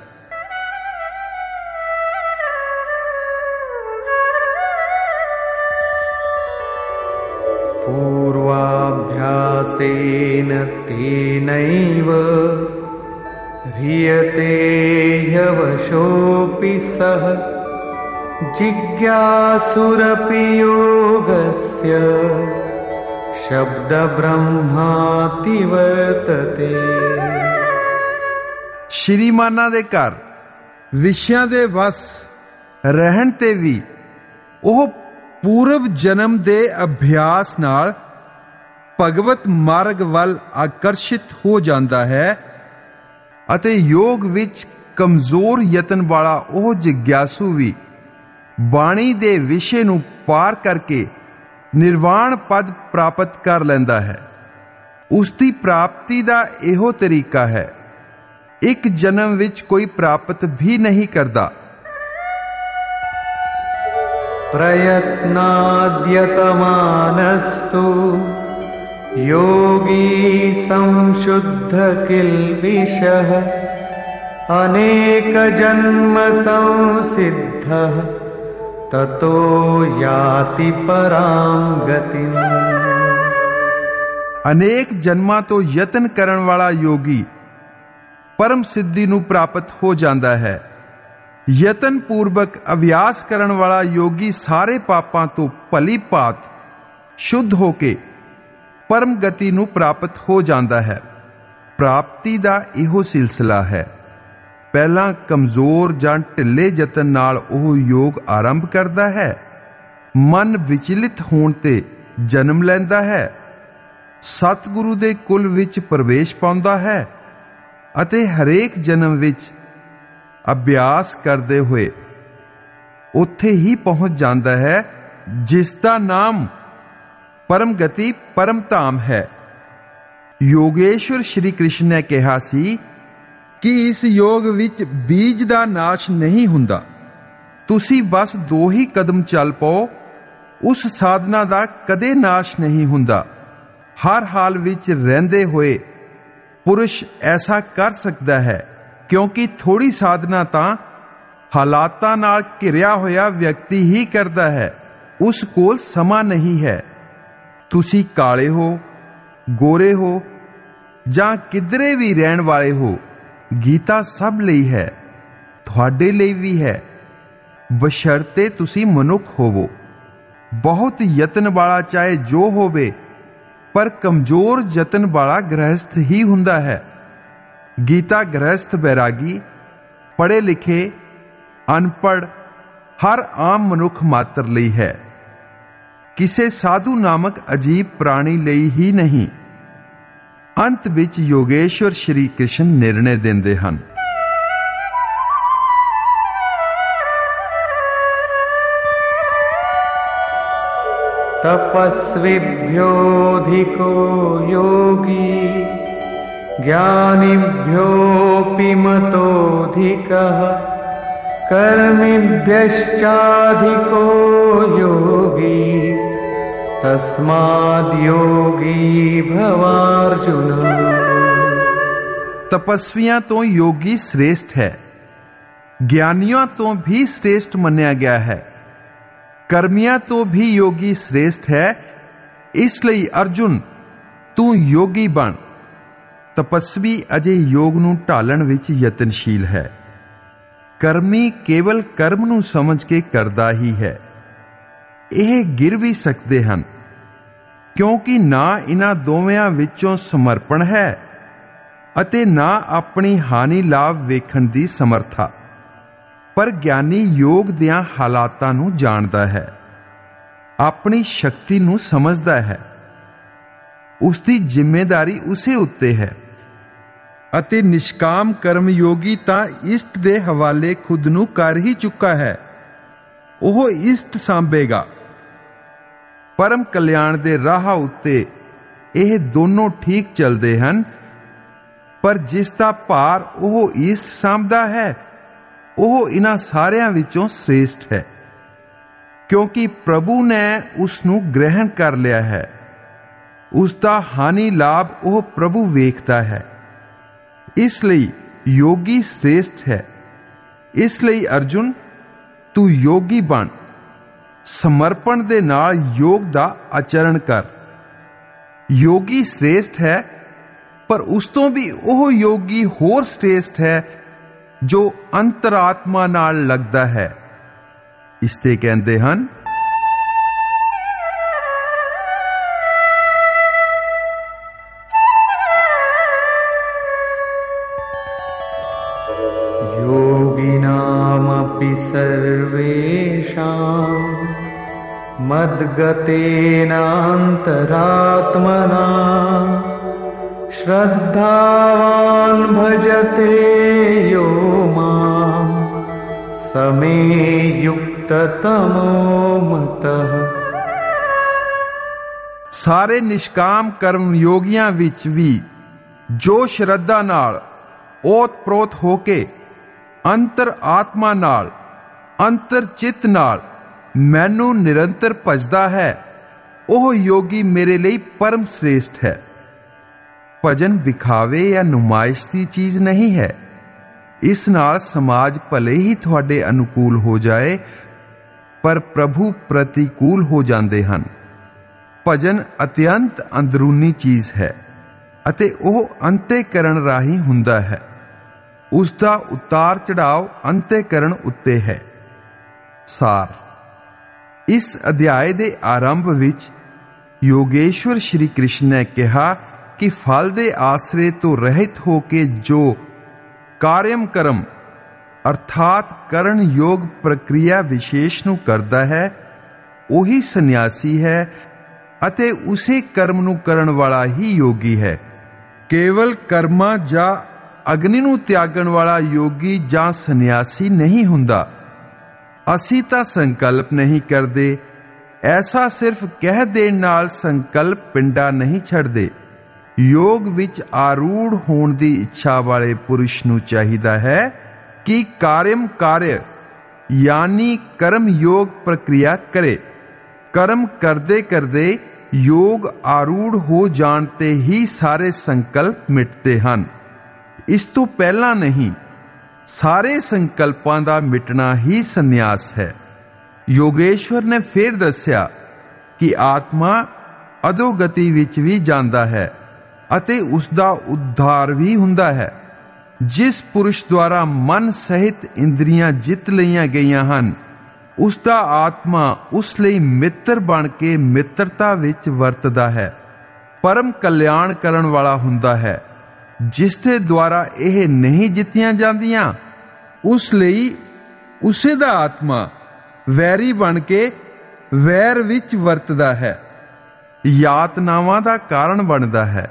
पूर्वाभ्यासेन तेनैव ह्रियते ह्यवशोऽपि सः जिज्ञासुरपि योगस्य शब्दब्रह्माति वर्तते ਸ਼੍ਰੀਮਾਨਾਂ ਦੇ ਘਰ ਵਿਸ਼ਿਆਂ ਦੇ ਵਸ ਰਹਿਣ ਤੇ ਵੀ ਉਹ ਪੂਰਵ ਜਨਮ ਦੇ ਅਭਿਆਸ ਨਾਲ ਭਗਵਤ ਮਾਰਗ ਵੱਲ ਆਕਰਸ਼ਿਤ ਹੋ ਜਾਂਦਾ ਹੈ ਅਤੇ ਯੋਗ ਵਿੱਚ ਕਮਜ਼ੋਰ ਯਤਨ ਵਾਲਾ ਉਹ ਜਿਗਿਆਸੂ ਵੀ ਬਾਣੀ ਦੇ ਵਿਸ਼ੇ ਨੂੰ ਪਾਰ ਕਰਕੇ ਨਿਰਵਾਣ ਪਦ ਪ੍ਰਾਪਤ ਕਰ ਲੈਂਦਾ ਹੈ ਉਸ ਦੀ ਪ੍ਰਾਪਤੀ ਦਾ ਇਹੋ ਤਰੀਕਾ ਹੈ ਇੱਕ ਜਨਮ ਵਿੱਚ ਕੋਈ ਪ੍ਰਾਪਤ ਵੀ ਨਹੀਂ ਕਰਦਾ प्रयत्नाद्यतमानस्तु योगी संशुद्धकिल्बिषः अनेकजन्मसंसिद्धः ततो याति परां गतिम् ਅਨੇਕ ਜਨਮਾਂ ਤੋਂ ਯਤਨ ਕਰਨ ਵਾਲਾ ਯੋਗੀ ਪਰਮ ਸਿੱਧੀ ਨੂੰ ਪ੍ਰਾਪਤ ਹੋ ਜਾਂਦਾ ਹੈ ਯਤਨ ਪੂਰਵਕ ਅਭਿਆਸ ਕਰਨ ਵਾਲਾ ਯੋਗੀ ਸਾਰੇ ਪਾਪਾਂ ਤੋਂ ਭਲੀ ਭਾਤ ਸ਼ੁੱਧ ਹੋ ਕੇ ਪਰਮ ਗਤੀ ਨੂੰ ਪ੍ਰਾਪਤ ਹੋ ਜਾਂਦਾ ਹੈ। ਪ੍ਰਾਪਤੀ ਦਾ ਇਹੋ ਸਿਲਸਿਲਾ ਹੈ। ਪਹਿਲਾਂ ਕਮਜ਼ੋਰ ਜਾਂ ਢਿੱਲੇ ਯਤਨ ਨਾਲ ਉਹ ਯੋਗ ਆਰੰਭ ਕਰਦਾ ਹੈ। ਮਨ ਵਿਚਲਿਤ ਹੋਣ ਤੇ ਜਨਮ ਲੈਂਦਾ ਹੈ। ਸਤਿਗੁਰੂ ਦੇ ਕੁਲ ਵਿੱਚ ਪ੍ਰਵੇਸ਼ ਪਾਉਂਦਾ ਹੈ ਅਤੇ ਹਰੇਕ ਜਨਮ ਵਿੱਚ ਅਭਿਆਸ ਕਰਦੇ ਹੋਏ ਉੱਥੇ ਹੀ ਪਹੁੰਚ ਜਾਂਦਾ ਹੈ, ਜਿਸ ਦਾ ਨਾਮ ਪਰਮ ਗਤੀ, ਪਰਮ ਧਾਮ ਹੈ। ਯੋਗੇਸ਼ਵਰ ਸ਼੍ਰੀ ਕ੍ਰਿਸ਼ਨ ਨੇ ਕਿਹਾ ਸੀ ਕਿ ਇਸ ਯੋਗ ਵਿੱਚ ਬੀਜ ਦਾ ਨਾਸ਼ ਨਹੀਂ ਹੁੰਦਾ। ਤੁਸੀਂ ਬਸ ਦੋ ਹੀ ਕਦਮ ਚੱਲ ਪਾਓ, ਉਸ ਸਾਧਨਾ ਦਾ ਕਦੇ ਨਾਸ਼ ਨਹੀਂ ਹੁੰਦਾ। ਹਰ ਹਾਲ ਵਿੱਚ ਰਹਿੰਦੇ ਹੋਏ ਪੁਰਸ਼ ਐਸਾ ਕਰ ਸਕਦਾ ਹੈ, ਕਿਉਂਕਿ ਥੋੜੀ ਸਾਧਨਾ ਤਾਂ ਹਾਲਾਤਾਂ ਨਾਲ ਘਿਰਿਆ ਹੋਇਆ ਵਿਅਕਤੀ ਹੀ ਕਰਦਾ ਹੈ, ਉਸ ਕੋਲ ਸਮਾਂ ਨਹੀਂ ਹੈ। ਤੁਸੀਂ ਕਾਲੇ ਹੋ, ਗੋਰੇ ਹੋ ਜਾਂ ਕਿਧਰੇ ਵੀ ਰਹਿਣ ਵਾਲੇ ਹੋ, ਗੀਤਾ ਸਭ ਲਈ ਹੈ, ਤੁਹਾਡੇ ਲਈ ਵੀ ਹੈ। ਬਸ਼ਰਤੇ ਤੁਸੀਂ ਮਨੁੱਖ ਹੋਵੋ। ਬਹੁਤ ਯਤਨ ਵਾਲਾ ਚਾਹੇ ਜੋ ਹੋਵੇ, ਪਰ ਕਮਜ਼ੋਰ ਯਤਨ ਵਾਲਾ ਗ੍ਰਹਿਸਥ ਹੀ ਹੁੰਦਾ ਹੈ। ਗੀਤਾ ਗ੍ਰਹਿਸਥ ਬੈਰਾਗੀ ਪੜ੍ਹੇ ਲਿਖੇ, ਅਨਪੜ੍ਹ, ਹਰ ਆਮ ਮਨੁੱਖ ਮਾਤਰ ਲਈ ਹੈ। ਕਿਸੇ ਸਾਧੂ ਨਾਮਕ ਅਜੀਬ ਪ੍ਰਾਣੀ ਲਈ ਹੀ ਨਹੀਂ ਅੰਤ ਵਿੱਚ ਯੋਗੇਸ਼ਵਰ ਸ਼੍ਰੀ ਕ੍ਰਿਸ਼ਨ ਨਿਰਣੇ ਦਿੰਦੇ ਹਨ तपस्विभ्योऽधिको योगी ज्ञानिभ्योऽपि मतोऽधिकः कर्मिभ्यश्चाधिको योगी ਤਸਮਾਦਯੋਗੀ ਭਵਾਰਜੁਨ ਤਪਸਵੀਆਂ ਤੋਂ ਯੋਗੀ ਸ੍ਰੇਸ਼ਟ ਹੈ ਗਿਆਨੀਆਂ ਤੋਂ ਵੀ ਸ੍ਰੇਸ਼ਟ ਮੰਨਿਆ ਗਿਆ ਹੈ ਕਰਮੀਆਂ ਤੋਂ ਵੀ ਯੋਗੀ ਸ੍ਰੇਸ਼ਟ ਹੈ ਇਸ ਲਈ ਅਰਜੁਨ ਤੂੰ ਯੋਗੀ ਬਣ ਤਪਸਵੀ ਅਜੇ ਯੋਗ ਨੂੰ ਢਾਲਣ ਵਿੱਚ ਯਤਨਸ਼ੀਲ ਹੈ ਕਰਮੀ ਕੇਵਲ ਕਰਮ ਨੂੰ ਸਮਝ ਕੇ ਕਰਦਾ ਹੀ ਹੈ ਇਹ ਗਿਰ ਵੀ ਸਕਦੇ ਹਨ, ਕਿਉਂਕਿ ਨਾ ਇਹਨਾਂ ਦੋਵਾਂ ਵਿੱਚੋਂ ਸਮਰਪਣ ਹੈ ਅਤੇ ਨਾ ਆਪਣੀ ਹਾਨੀ ਲਾਭ ਵੇਖਣ ਦੀ ਸਮਰੱਥਾ, ਪਰ ਗਿਆਨੀ ਯੋਗ ਦਿਆਂ ਹਾਲਾਤਾਂ ਨੂੰ ਜਾਣਦਾ ਹੈ, ਆਪਣੀ ਸ਼ਕਤੀ ਨੂੰ ਸਮਝਦਾ ਹੈ ਉਸ ਦੀ ਜ਼ਿੰਮੇਵਾਰੀ ਉਸੇ ਉੱਤੇ ਹੈ ਅਤੇ ਨਿਸ਼ਕਾਮ ਕਰਮ ਯੋਗੀ ਤਾਂ ਇਸ਼ਟ ਦੇ ਹਵਾਲੇ ਖੁਦ ਨੂੰ ਕਰ ਹੀ ਚੁੱਕਾ ਹੈ, ਉਹ ਇਸ਼ਟ ਸੰਭੇਗਾ। ਪਰਮ ਕਲਿਆਣ ਦੇ ਰਾਹ ਉੱਤੇ ਇਹ ਦੋਨੋਂ ਠੀਕ ਚੱਲਦੇ ਹਨ, ਪਰ ਜਿਸ ਦਾ ਭਾਰ ਉਹ ਈਸ਼ਟ ਸੰਭਦਾ ਹੈ, ਉਹ ਇਹਨਾਂ ਸਾਰਿਆਂ ਵਿੱਚੋਂ ਸ੍ਰੇਸ਼ਟ ਹੈ, ਕਿਉਂਕਿ ਪ੍ਰਭੂ ਨੇ ਉਸ ਨੂੰ ਗ੍ਰਹਿਣ ਕਰ ਲਿਆ ਹੈ। ਉਸ ਦਾ ਹਾਨੀ ਲਾਭ ਉਹ ਪ੍ਰਭੂ ਵੇਖਦਾ ਹੈ। ਇਸ ਲਈ ਯੋਗੀ ਸ੍ਰੇਸ਼ਟ ਹੈ। ਇਸ ਲਈ ਅਰਜੁਨ, ਤੂੰ ਯੋਗੀ ਬਣ। ਸਮਰਪਣ ਦੇ ਨਾਲ ਯੋਗ ਦਾ ਆਚਰਣ ਕਰ। ਯੋਗੀ ਸ੍ਰੇਸ਼ਟ ਹੈ, ਪਰ ਉਸ ਤੋਂ ਵੀ ਉਹ ਯੋਗੀ ਹੋਰ ਸ੍ਰੇਸ਼ਟ ਹੈ, ਜੋ ਅੰਤਰਾਤਮਾ ਨਾਲ ਲੱਗਦਾ ਹੈ। ਇਸ ਤੇ ਕਹਿੰਦੇ ਹਨ मद्गतेनान्तरात्मना श्रद्धावान् भजते यो माम् समे युक्ततमो मतः ਸਾਰੇ ਨਿਸ਼ਕਾਮ ਕਰਮ ਯੋਗੀਆਂ ਵਿੱਚ ਵੀ ਜੋ ਸ਼ਰਧਾ ਨਾਲ ਓਤ-ਪ੍ਰੋਤ ਹੋ ਕੇ ਅੰਤਰ ਆਤਮਾ ਨਾਲ ਅੰਤਰ ਚਿੱਤ ਨਾਲ ਮੈਨੂੰ ਨਿਰੰਤਰ ਭਜਦਾ ਹੈ। ਉਹ ਯੋਗੀ ਮੇਰੇ ਲਈ ਪਰਮ ਸ੍ਰੇਸ਼ਟ ਹੈ। ਭਜਨ ਵਿਖਾਵੇ ਜਾਂ ਨੁਮਾਇਸ਼ ਦੀ ਚੀਜ਼ ਨਹੀਂ ਹੈ। ਇਸ ਨਾਲ ਸਮਾਜ ਭਲੇ ਹੀ ਤੁਹਾਡੇ ਅਨੁਕੂਲ ਹੋ ਜਾਏ, ਪਰ ਪ੍ਰਭੂ ਪ੍ਰਤੀਕੂਲ ਹੋ ਜਾਂਦੇ ਹਨ। ਭਜਨ ਅਤਿਅੰਤ ਅੰਦਰੂਨੀ ਚੀਜ਼ ਹੈ ਅਤੇ ਉਹ ਅੰਤੇਕਰਨ ਰਾਹੀਂ ਹੁੰਦਾ ਹੈ। ਉਸ ਦਾ ਉਤਾਰ ਚੜਾਵ ਅੰਤੇਕਰਨ ਉੱਤੇ ਹੈ। ਸਾਰ ਇਸ ਅਧਿਆਏ ਦੇ ਆਰੰਭ ਵਿੱਚ ਯੋਗੇਸ਼ਵਰ ਸ਼੍ਰੀ ਕ੍ਰਿਸ਼ਨ ਨੇ ਕਿਹਾ ਕਿ ਫਲ ਦੇ ਆਸਰੇ ਤੋਂ ਰਹਿਤ ਹੋ ਕੇ ਜੋ ਕਾਰਯਮ ਕਰਮ, ਅਰਥਾਤ ਕਰਨ ਯੋਗ ਪ੍ਰਕਿਰਿਆ ਵਿਸ਼ੇਸ਼ ਨੂੰ ਕਰਦਾ ਹੈ, ਉਹੀ ਸੰਨਿਆਸੀ ਹੈ ਅਤੇ ਉਸੇ ਕਰਮ ਨੂੰ ਕਰਨ ਵਾਲਾ ਹੀ ਯੋਗੀ ਹੈ। ਕੇਵਲ ਕਰਮਾਂ ਜਾਂ ਅਗਨੀ ਨੂੰ ਤਿਆਗਣ ਵਾਲਾ ਯੋਗੀ ਜਾਂ ਸੰਨਿਆਸੀ ਨਹੀਂ ਹੁੰਦਾ। ਅਸੀਂ ਤਾਂ ਸੰਕਲਪ ਨਹੀਂ ਕਰਦੇ। ਐਸਾ ਸਿਰਫ ਕਹਿ ਦੇਣ ਨਾਲ ਸੰਕਲਪ ਪਿੰਡਾ ਨਹੀਂ ਛੱਡਦੇ। ਯੋਗ ਵਿੱਚ ਆਰੂੜ ਹੋਣ ਦੀ ਇੱਛਾ ਵਾਲੇ ਪੁਰਸ਼ ਨੂੰ ਚਾਹੀਦਾ ਹੈ ਕਿ ਕਾਰਮ ਕਾਰਯ, ਯਾਨੀ ਕਰਮ ਯੋਗ ਪ੍ਰਕਿਰਿਆ ਕਰੇ। ਕਰਮ ਕਰਦੇ ਕਰਦੇ ਯੋਗ ਆਰੂੜ ਹੋ ਜਾਣ ਤੇ ਹੀ ਸਾਰੇ ਸੰਕਲਪ ਮਿਟਦੇ ਹਨ। ਇਸ ਤੋਂ ਪਹਿਲਾਂ ਨਹੀਂ ਸਾਰੇ ਸੰਕਲਪਾਂ ਦਾ ਮਿਟਣਾ ਹੀ ਸੰਨਿਆਸ ਹੈ। ਯੋਗੇਸ਼ਵਰ ਨੇ ਫਿਰ ਦੱਸਿਆ ਕਿ ਆਤਮਾ ਅਦੋਗਤੀ ਵਿੱਚ ਵੀ ਜਾਂਦਾ ਹੈ ਅਤੇ ਉਸ ਦਾ ਉଦ୍ਧਾਰ ਵੀ ਹੁੰਦਾ ਹੈ। ਜਿਸ ਪੁਰਸ਼ ਦੁਆਰਾ ਮਨ ਸਹਿਤ ਇੰਦਰੀਆਂ ਜਿੱਤ ਲਈਆਂ ਗਈਆਂ ਹਨ ਉਸ ਦਾ ਆਤਮਾ ਉਸ ਲਈ ਮਿੱਤਰ ਬਣ ਕੇ ਮਿੱਤਰਤਾ ਵਿੱਚ ਵਰਤਦਾ ਹੈ। ਪਰਮ ਕਲਿਆਣ ਕਰਨ ਵਾਲਾ ਹੁੰਦਾ ਹੈ। ਜਿਸ ਦੇ ਦੁਆਰਾ ਇਹ ਨਹੀਂ ਜਿੱਤੀਆਂ ਜਾਂਦੀਆਂ, ਉਸ ਲਈ ਉਸੇ ਦਾ ਆਤਮਾ ਵੈਰੀ ਬਣ ਕੇ ਵੈਰ ਵਿੱਚ ਵਰਤਦਾ ਹੈ, ਯਾਤਨਾਵਾਂ ਦਾ ਕਾਰਨ ਬਣਦਾ ਹੈ।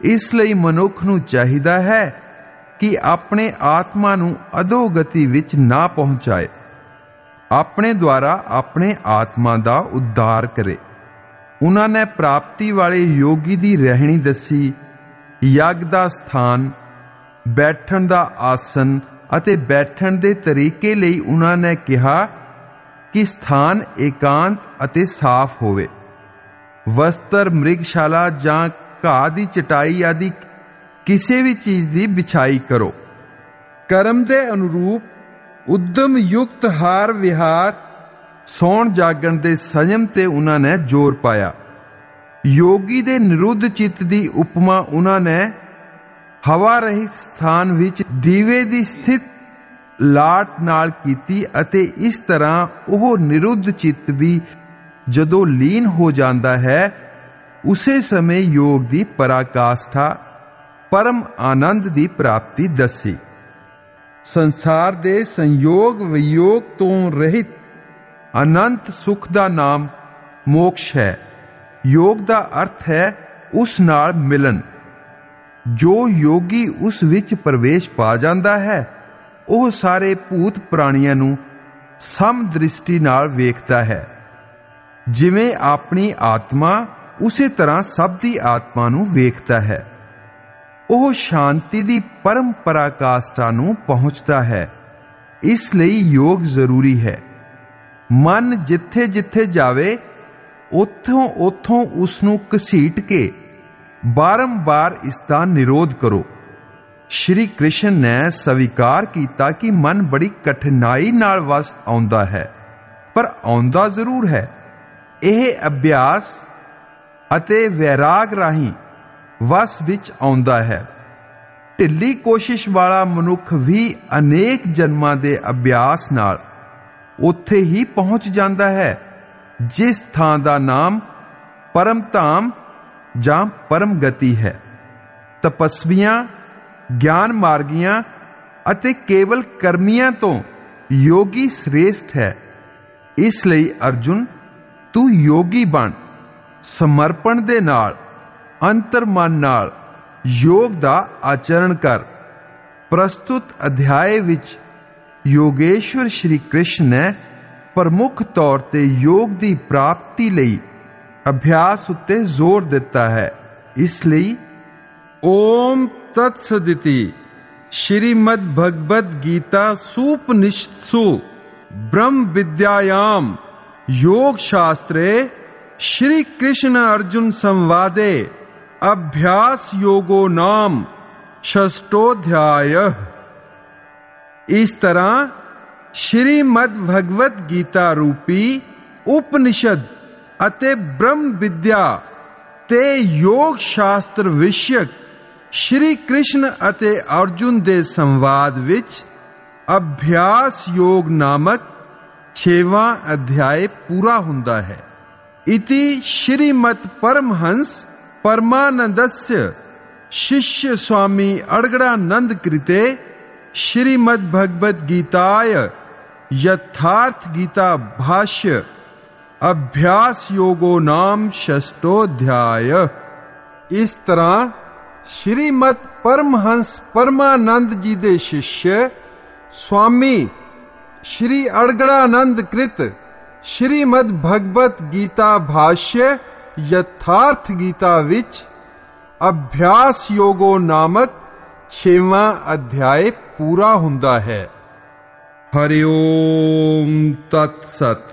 ਇਸ ਲਈ ਮਨੁੱਖ ਨੂੰ ਚਾਹੀਦਾ ਹੈ ਕਿ ਆਪਣੇ ਆਤਮਾ ਨੂੰ ਅਧੋਗਤੀ ਵਿੱਚ ਨਾ ਪਹੁੰਚਾਏ, ਆਪਣੇ ਦੁਆਰਾ ਆਪਣੇ ਆਤਮਾ ਦਾ ਉद्धार ਕਰੇ। ਉਹਨਾਂ ਨੇ ਪ੍ਰਾਪਤੀ ਵਾਲੇ ਯੋਗੀ ਦੀ ਰਹਿਣੀ ਦੱਸੀ ਯਗ ਦਾ ਸਥਾਨ, ਬੈਠਣ ਦਾ ਆਸਨ ਅਤੇ ਬੈਠਣ ਦੇ ਤਰੀਕੇ ਲਈ ਉਹਨਾਂ ਨੇ ਕਿਹਾ ਕਿ ਸਥਾਨ ਏਕਾਂਤ ਅਤੇ ਸਾਫ਼ ਹੋਵੇ। ਵਸਤਰ, ਮ੍ਰਿਗਸ਼ਾਲਾ ਜਾਂ ਘਾਹ ਦੀ ਚਟਾਈ ਆਦਿ ਕਿਸੇ ਵੀ ਚੀਜ਼ ਦੀ ਵਿਛਾਈ ਕਰੋ। ਕਰਮ ਦੇ ਅਨੁਰੂਪ ਉਦਮ ਯੁਕਤ ਹਾਰ ਵਿਹਾਰ ਸੌਣ ਜਾਗਣ ਦੇ ਸੰਯਮ ਤੇ ਉਹਨਾਂ ਨੇ ਜ਼ੋਰ ਪਾਇਆ। ਯੋਗੀ ਦੇ ਨਿਰੁੱਧ ਚਿੱਤ ਦੀ ਉਪਮਾ ਉਹਨਾਂ ਨੇ ਹਵਾ ਰਹਿਤ ਸਥਾਨ ਵਿੱਚ ਦੀਵੇ ਦੀ ਸਥਿਤ ਲਾਟ ਨਾਲ ਕੀਤੀ ਅਤੇ ਇਸ ਤਰ੍ਹਾਂ ਉਹ ਨਿਰੁੱਧ ਚਿੱਤ ਵੀ ਜਦੋਂ ਲੀਨ ਹੋ ਜਾਂਦਾ ਹੈ, ਉਸੇ ਸਮੇਂ ਯੋਗ ਦੀ ਪਰਾਕਾਸ਼ਠਾ, ਪਰਮ ਆਨੰਦ ਦੀ ਪ੍ਰਾਪਤੀ ਦੱਸੀ। ਸੰਸਾਰ ਦੇ ਸੰਯੋਗ ਵਿਯੋਗ ਤੋਂ ਰਹਿਤ ਅਨੰਤ ਸੁਖ ਦਾ ਨਾਮ ਮੋਕਸ਼ ਹੈ। ਯੋਗ ਦਾ ਅਰਥ ਹੈ ਉਸ ਨਾਲ ਮਿਲਨ। ਜੋ ਯੋਗੀ ਉਸ ਵਿੱਚ ਪ੍ਰਵੇਸ਼ ਪਾ ਜਾਂਦਾ ਹੈ, ਉਹ ਸਾਰੇ ਭੂਤ ਪ੍ਰਾਣੀਆਂ ਨੂੰ ਸਮ ਦ੍ਰਿਸ਼ਟੀ ਨਾਲ ਵੇਖਦਾ ਹੈ। ਜਿਵੇਂ ਆਪਣੀ ਆਤਮਾ ਉਸੇ ਤਰ੍ਹਾਂ ਸਭ ਦੀ ਆਤਮਾ ਨੂੰ ਵੇਖਦਾ ਹੈ। ਉਹ ਸ਼ਾਂਤੀ ਦੀ ਪਰਮ ਪਰਾਕਾਸ਼ਟਾ ਨੂੰ ਪਹੁੰਚਦਾ ਹੈ। ਇਸ ਲਈ ਯੋਗ ਜ਼ਰੂਰੀ ਹੈ। ਮਨ ਜਿੱਥੇ ਜਿੱਥੇ ਜਾਵੇ ਉਥੋਂ ਉੱਥੋਂ ਉਸ ਨੂੰ ਘਸੀਟ ਕੇ ਬਾਰੰਬਾਰ ਇਸ ਦਾ ਨਿਰੋਧ ਕਰੋ। ਸ਼੍ਰੀ ਕ੍ਰਿਸ਼ਨ ਨੇ ਸਵੀਕਾਰ ਕੀਤਾ ਕਿ ਮਨ ਬੜੀ ਕਠਿਨਾਈ ਨਾਲ ਵਸ ਆਉਂਦਾ ਹੈ, ਪਰ ਆਉਂਦਾ ਜ਼ਰੂਰ ਹੈ। ਇਹ ਅਭਿਆਸ ਅਤੇ ਵੈਰਾਗ ਰਾਹੀਂ ਵਸ ਵਿੱਚ ਆਉਂਦਾ ਹੈ। ਢਿੱਲੀ ਕੋਸ਼ਿਸ਼ ਵਾਲਾ ਮਨੁੱਖ ਵੀ ਅਨੇਕ ਜਨਮਾਂ ਦੇ ਅਭਿਆਸ ਨਾਲ ਉੱਥੇ ਹੀ ਪਹੁੰਚ ਜਾਂਦਾ ਹੈ। ਜਿਸ ਥਾਂ ਦਾ ਨਾਮ ਪਰਮ ਧਾਮ ਜਾਂ ਪਰਮ ਗਤੀ ਹੈ। ਤਪਸਵੀਆਂ, ਗਿਆਨ ਮਾਰਗੀਆਂ ਅਤੇ ਕੇਵਲ ਕਰਮੀਆਂ ਤੋਂ ਯੋਗੀ ਸ੍ਰੇਸ਼ਟ ਹੈ। ਇਸ ਲਈ ਅਰਜੁਨ, ਤੂੰ ਯੋਗੀ ਬਣ। ਸਮਰਪਣ ਦੇ ਨਾਲ ਅੰਤਰ ਮਨ ਨਾਲ ਯੋਗ ਦਾ ਆਚਰਣ ਕਰ। ਪ੍ਰਸਤੁਤ ਅਧਿਆਏ ਵਿੱਚ ਯੋਗੇਸ਼ਵਰ ਸ਼੍ਰੀ ਕ੍ਰਿਸ਼ਨ ਨੇ ਪ੍ਰਮੁੱਖ ਤੌਰ ਤੇ ਯੋਗ ਦੀ ਪ੍ਰਾਪਤੀ ਲਈ ਅਭਿਆਸ ਉੱਤੇ ਜ਼ੋਰ ਦਿੱਤਾ ਹੈ ਇਸ ਲਈ ਓਮ ਤਤਸਦਿਤੀ ਸ਼੍ਰੀਮਦ ਭਗਵਦ ਗੀਤਾ ਸੂਪਨਿਸ਼ਤਸੂ ब्रह्म विद्यायाम योग शास्त्रे श्री कृष्ण अर्जुन संवादे अभ्यास योगो नाम षष्टोध्याय इस तरह ਸ਼੍ਰੀਮਦ ਭਗਵਦ ਗੀਤਾ ਰੂਪੀ ਉਪਨਿਸ਼ਦ ਅਤੇ ਬ੍ਰਹਮ ਵਿਦਿਆ ਤੇ ਯੋਗ ਸ਼ਾਸਤਰ ਵਿਸ਼ਿਕ ਸ਼੍ਰੀ ਕ੍ਰਿਸ਼ਨ ਅਤੇ ਅਰਜੁਨ ਦੇ ਸੰਵਾਦ ਵਿੱਚ ਅਭਿਆਸ ਯੋਗ ਨਾਮਕ 6ਵਾਂ ਅਧਿਆਇ ਪੂਰਾ ਹੁੰਦਾ ਹੈ। ਇਤੀ ਸ਼੍ਰੀਮਤ ਪਰਮਹੰਸ ਪਰਮਾਨੰਦस्य शिष्य स्वामी अड़गड़ानंद कृते श्रीमद्भगवद्गीताय यथार्थ गीता भाष्य, अभ्यास योगो नाम षष्टोध्याय इस तरह श्रीमत परमहंस परमानंद जी दे शिष्य, स्वामी श्री अड़गड़ानंद कृत, श्रीमद भगवत गीता भाष्य, यथार्थ गीता विच, अभ्यास योगो नामक छेवा अध्याय पूरा हुंदा है। ਹਰਿਓਮ ਤਤ ਸਤ